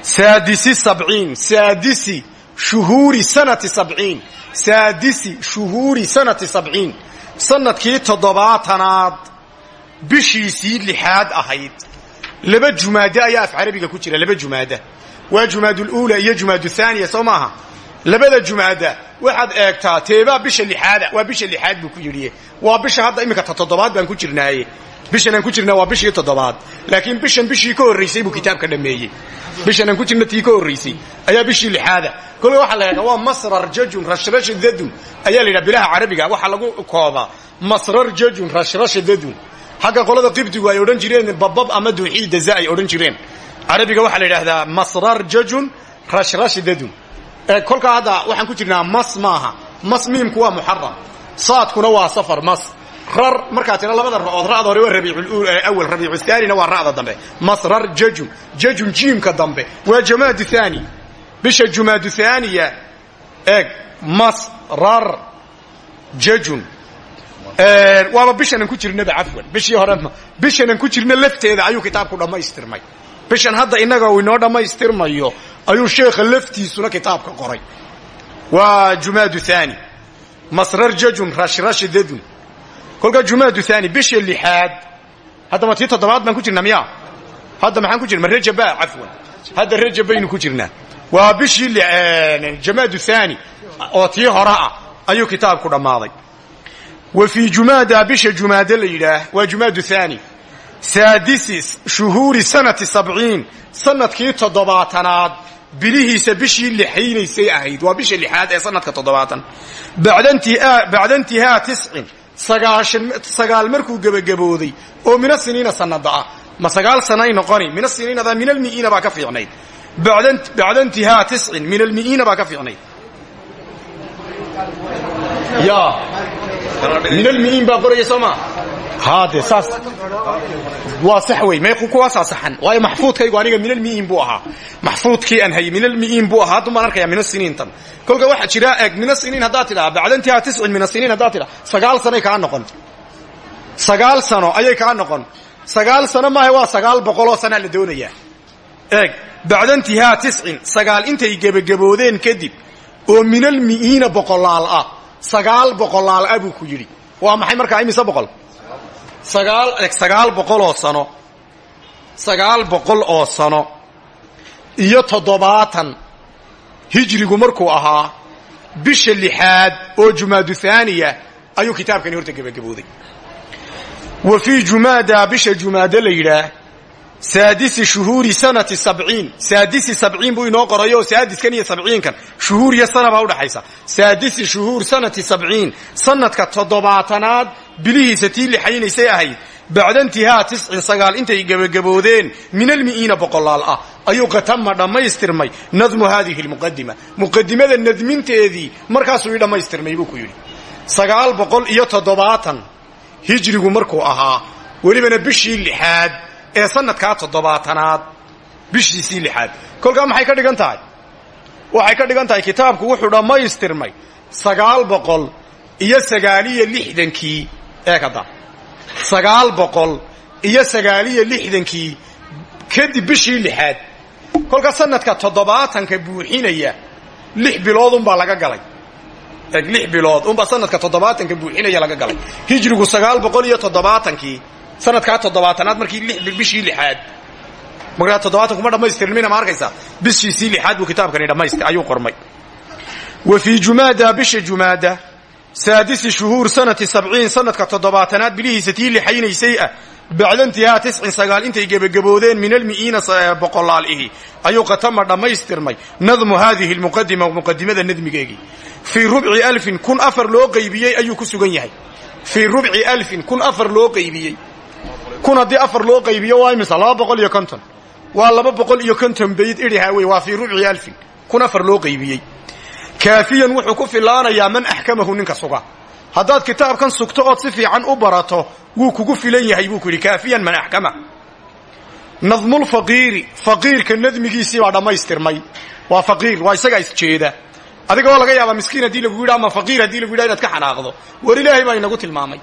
saadisi sabciin saadisi shuhuuri sanati sabciin saadisi shuhuuri sanati sabciin sannadkii toddobaatanaad bishiisii lixaad ahayd. Laba jumaada ayaa af carabiga ku jira laba jumaada waa jumaaduluula iyo jumaadu thaaniya soo maaha? Labada jumaada waxaad eegtaa teebaa bisha lixaada waa bisha lixaad buu ku yidhi. Waa bisha hadda iminka ta toddobaad baan ku jirnaaye bishan aan ku jirna waa bishii toddobaad. Laakiin bishan bishii ka horraysay buu kitaabka dhammeeyey bishan aan ku jirna tii ka horraysay ayaa bishii lixaada kolka waxaa la yidhaha waa masrar jajun rashrash dadun. Ayaa la yidhaha bilaha carabiga waxaa lagu koobaa. Masrar jajun rashrash dadun. Xagga qolada qibdigu ay odhan jireen babab ama duuxii daza ay odhan jireen. Carabiga waxaa la yidhahdaa masrar jajun rashrash dadun. Kolkaa hadda waxaan ku jirnaa mas maaha. Mas miimku waa muxaram saadkuna waa safar mas rar. Markaa tira labada ra'ood ra'da hore waa rabiiculawal rabiicustaanina waa ra'da dambe. Masrar jajun jajun jiimka dambe. Waa jamaadu thaani. Bisha jumaadu thaaniya eeg masrar jajun waaba bishanan ku jirnaba cafwan. Bishii hore bishanan ku jirna lafteeda ayuu kitaabku dhammaystirmay. Bishan hadda innaga uu inoo dhammaystirmayo ayuu sheekha laftiisuna kitaabka qoray. Waa jumaadu thaani. Masrar jajun rashrash dadun kolkaa jumaadu thaani bisha lixaad haddaba tii toddobaad baan ku jirnaa miya hadda maxaan ku jirna rajaba cafwan. Hadda rajab baynu ku jirnaa. Waa bishii jamaadu thaani oo tii hore ah ayuu kitaabku dhammaaday. Wa fii jumaada bisha jumaada la yidhaah waa jumaadu thaani saadisi shuhuuri sanati sabciin sannadkii toddobaatanaad bilihiisa bishii lixaynaysay ahayd. Waa bisha lixaad ee sanadka toddobaatan. Bacda intihaa tiscin sagaal markuu gebagabooday oo mina siniina sanada ah. Ma sagaal sanay noqoni mina siniinada min almi'iina baa ka fiicnayd. Bacda intihaa tiscin min almi'iina baa ka fiicnayd. Min almi'iin baa qoraya soo haade saas waa sax wey may kuwaasaa saxan waayo maxfuudkaygu aniga min almi'iin buu ahaa maxfuudkii aan hayay min almi'iin buu ahaa haddun baan arkaya min asiniintan kolka waxaa jira eeg min asiniin haddaad tidhaha bacda intihaa tiscin min asiniin haddaad tidhaha sagaal sanoy kaa noqon sagaal sano ayay kaa noqon sagaal sano maaha waa sagaal boqoloo sanaa la doonayaa eeg bacda intihaa tiscin sagaal intay gebagaboodeen kadib oo min almi'iina boqolaal ah sagaal boqolaal ah buu ku yidhi waa maxay markaa imise boqol sagaal sagaal boqoloo sano. Sagaal boqol oo sano. Iyo toddobaatan. Hijrigu markuu ahaa bisha lixaad oo jumaadu thaaniya ayuu kitaabkani horta gebagabooday. Wa fii jumaada bisha jumaada la yidhaah saadisi shuhuuri sanati sabciin. Saadisi sabciin buu inoo qorayo saadiskan iyo sabciinkan. Shuhuur iyo sana baa udhaxaysa saadisi shuhuur sanati sabciin. Sanadka toddobaatanaad bilihiisa tii lixaynaysay ahayd. Bacda intihaa tiscin sagaal intay gebagaboodeen min almi'iina boqolaal ah. Ayuu katama dhammaystirmay nadmu haadihi lmuqadima muqadimada nadminteedii markaasuu ii dhammaystirmay buu ku yidhi. Sagaal boqol iyo toddobaatan hijrigu markuu ahaa welibana bishii lixaad ee sanadkaa toddobaatanaad. Bishiisii lixaad. Kolkaa maxay ka dhigan tahay? Waxay ka dhigan tahay kitaabku wuxuu dhammaystirmay sagaal boqol iyo sagaaliyo lixdankii eekada sagaal boqol iyo sagaaliyo lixdankii kadib bishii lixaad kolka sanadka toddobaatanka buuxinaya lix bilood unbaa laga galay. Eg lix bilood unbaa sanadka toddobaatanka buuxinaya laga galay. Hijrigu sagaal boqol iyo toddobaatankii sanadkaa toddobaatanaad markii bishii lixaad. Markaa toddobaatan kuma dhammaystirmina ma arkaysaa? Bishiisii lixaad buu kitaabkani dhammaystir ayuu qormay. Wa fii jumaada bisha jumaada saadisi shuhuur sanati sabciin sanadka toddobaatanaad bilihiisa tii lixaynaysay ah bacda intihaa tiscin sagaal intay gebagaboodeen min almi'iina boqolaalihi ayuu katama dhammaystirmay nadmu haadihi lmuqadima muqadimada nadmigeegii fii rubci alfin kun afar loo qaybiyey ayuu ku sugan yahay fii rubci alfin kun afar loo qaybiyey kun haddii afar loo qaybiyo waa imisa laba boqol iyo konton waa laba boqol iyo konton bayd idhihaa wey waa fii rubci loo qaybiyey kaafiyan wuxuu ku filaanayaa man axkamahu ninka suga. Haddaad kitaabkan sugto ood si fiican u barato wuu kugu filan yahay buu ku yidhi kaafiyan man axkama. Nadmulfaqiiri faqiirka nadmigiisii baa dhammaystirmay. Waa faqiir waa isagaa isjeeda. Adiga oo laga yaabaa miskiin haddii lagu yidha ama faqiir haddii lagu ka xanaaqdo. War ilaahay baa inagu tilmaamay.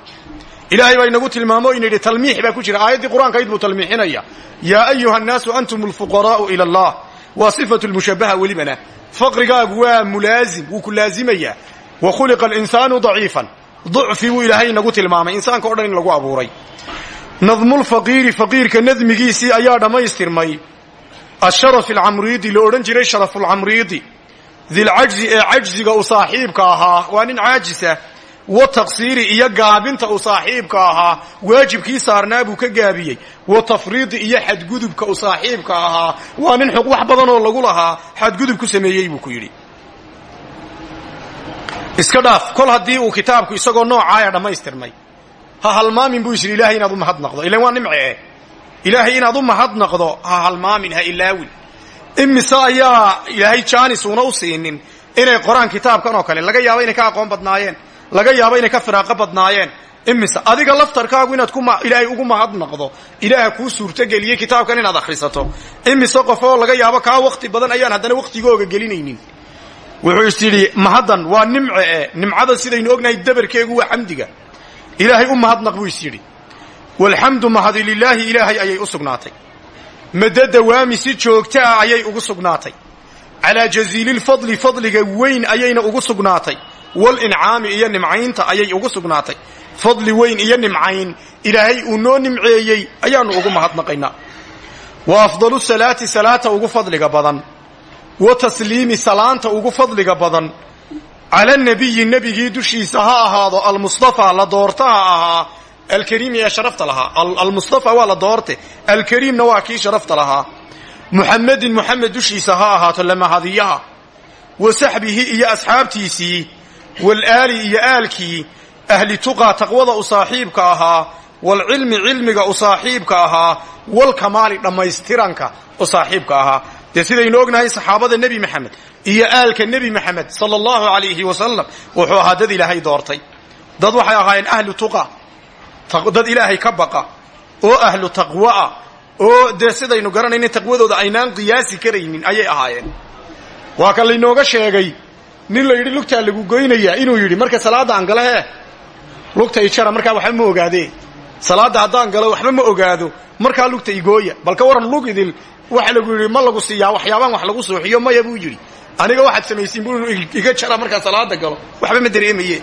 Ilaahay baa inagu tilmaamo ina yidhi talmiix baa ku jira. Aayaddii qur'aankayd buu talmiixinaya. Yaa ayuha annaasu antum alfuqaraa'u ila allah. Waa sifatu lmushabaha welibana faqrigaagu waa mulaazim wuu ku laazimayaa wa khuliqa alinsaanu daciifan ducfi buu ilaahay inagu tilmaamay insaanka o dhan in lagu abuuray nadmulfaqiiri faqiirka nadmigiisii ayaa dhammaystirmay asharaf alcamriidi la odhan jiray sharafulcamriidi dilcajzi ee cajziga u saaxiibka ahaa waa nin caajisa wa taqsiiri iyo gaabinta u saaxiibka ahaa waajibkii saarnaa buu ka gaabiyey. Wa tafriidi iyo xadgudubka u saaxiibka ahaa waa nin xog wax badanoo lagu lahaa xadgudub ku sameeyey buu ku yidhi. Iska dhaaf kol haddii uu kitaabku isagoo noocaaya dhammaystirmay. Ha halmaamin buu isyidhi ilahay inaad u mahadnaqdo ilan waa nimce. Ilaahay inaad u mahadnaqdo ha halmaamin ha ilaawin. Imise ayaa ilaahay jaanis uuna u siinin inay qoraan kitaabkan oo kale laga yaabo inay ka aqoon badnaayeen laga yaabo inay ka firaaqo badnaayeen. Imise adiga laftarkaagu inaad ilaahay ugu mahadnaqdo ilaaha kuu suurtogeliyey kitaabkan inaad akhrisato. Imise qof oo laga yaabo kaa wakti badan ayaan haddana wakhtigooga gelinaynin. Wuxuu is yidhi mahaddan waa nimce e nimcada sidaynu ognahay dabarkeegu waa xamdiga. Ilaahay u mahadnaq buu is yidhi. Walxamdu mahadi lilaahi ilaahay ayay u sugnaatay. Maddo si joogta ah ayay ugu sugnaatay. Calaa jaziililfadli fadliga weyn ayayna ugu sugnaatay walincaami iyo nimcaynta ayay ugu sugnaatay. Fadli weyn iyo nimcayn ilaahay uu noo nimceeyey ayaannu ugu mahadnaqaynaa wa afdalu salaati salaata ugu fadliga badan. Wa tasliimi salaanta ugu fadliga badan. Cala nabiyi nebigii dushiisa ha ahaado almustafa la doortaha ahaa alkariimi ee sharafta lahaa. Almustafa waa la doorte alkariimna waa kii sharafta lahaa. Muxamedin muxamed dushiisa ha ahaato lamahadiyaha wa saxbihi iyo asxaabtiisii walaali iyo aalkii ahli tuqaa taqwada u saaxiibka ahaa walcilmi cilmiga u saaxiibka ahaa walkamaali dhammaystiranka u saaxiibka ahaa. Dee sidaynu ognahay saxaabada nebi maxamed iyo aalka nebi maxamed sala allahu alayhi wasalam wuxuu ahaa dad ilaahay doortay. Dad waxay ahaayeen ahlu tuqa dad ilaahay ka baqa oo ahlu taqwa'a oo dee sidaynu garanayna taqwadooda aynaan qiyaasi karaynin ayay ahaayeen. Waa kan laynooga sheegay nin la yidhi lugtaa lagu goynayaa inuu yidhi marka salaadda aan hee lugta ijara markaa waxba ma ogaadee. Salaadda haddaan galo waxba ma ogaado. Markaa lugta igooya bal waran lug idil waxa lagu yidhi ma lagu siiyaa waxyaabaan wax lagu suuxiyo maya buu yidhi. Aniga waxaad samaysiin buu iga jara markaa salaada galo. Waxba ma dareemaye.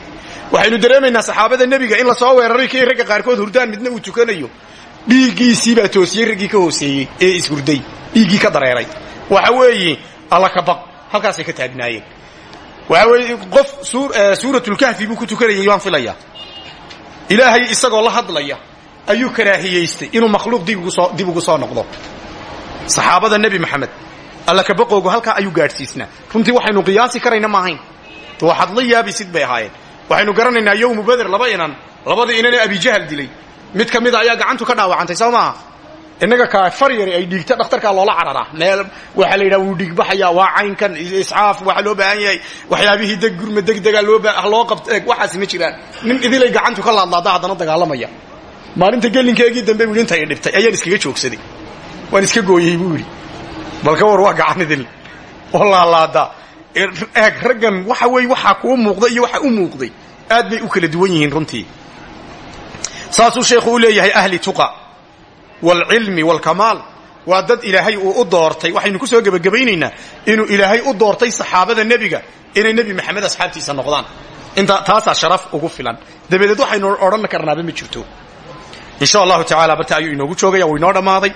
Waxaynu dareemaynaa saxaabada nebiga in la soo weeraray kii ragga qaarkood hurdaan midna uu tukanayo. Dhiiggiisii baa toosiyey raggii ka hooseeyey ee ishurday dhiiggii ka dareeray. Waxa weeye alla ka baq. Halkaasay ka taagnaayeen waxa weeye qof suuratulkahfi buu ku tukanayay waan filayaa ilaahay isagoo la hadlaya ayuu karaahiyaystay inuu makhluuq dib ugu soo noqdo. Saxaabada nebi maxamed alla kabaqoogu halkaa ayuu gaadhsiisnaa. Runtii waxaynu qiyaasi karayna maahayn waxaad la yaabisid bay ahaayeen. Waxaynu garanaynaa yowmu beder laba inan labadii inanee abijahal dilay. Mid ka mida ayaa gacantu ka dhaawacantay soo innaga ka far yari ay dhiigta dhakhtarkaa loola cararaa meel waxaa la yidhaha wuu dhiigbaxayaa waa caynkan iscaaf waxaa loo baahan yahay waxyaabihii deg gurma degdega loo qabta eeg waxaasi ma jiraan. Nin idilay gacantu ka laadlaada haddana dagaalamaya. Maalinta gelinkeegii dambe buu inta i dhibtay ayaan iskaga joogsaday. Waan iska gooyey buu yidhi. Bal ka war waa gacan idil oo laalaada. Eeg raggan waxa weeye waxaa kuu muuqda iyo waxa u muuqday. Aad bay u kala duwan yihiin runtii. Saasuu sheekhu u leeyahay ahli tuqa waalcilmi waalkamaal waa dad ilaahay uu u doortay. Waxaynu ku soo gebagabaynaynaa inuu ilaahay u doortay saxaabada nebiga inay nebi maxamed asxaabtiisa noqdaan. Taasaa sharaf ugu filan. Dabadeed waxaynu odhan karnaaba ma jirto. Insha allahu tacala barta ayuu inoogu joogaya wuu inoo dhammaaday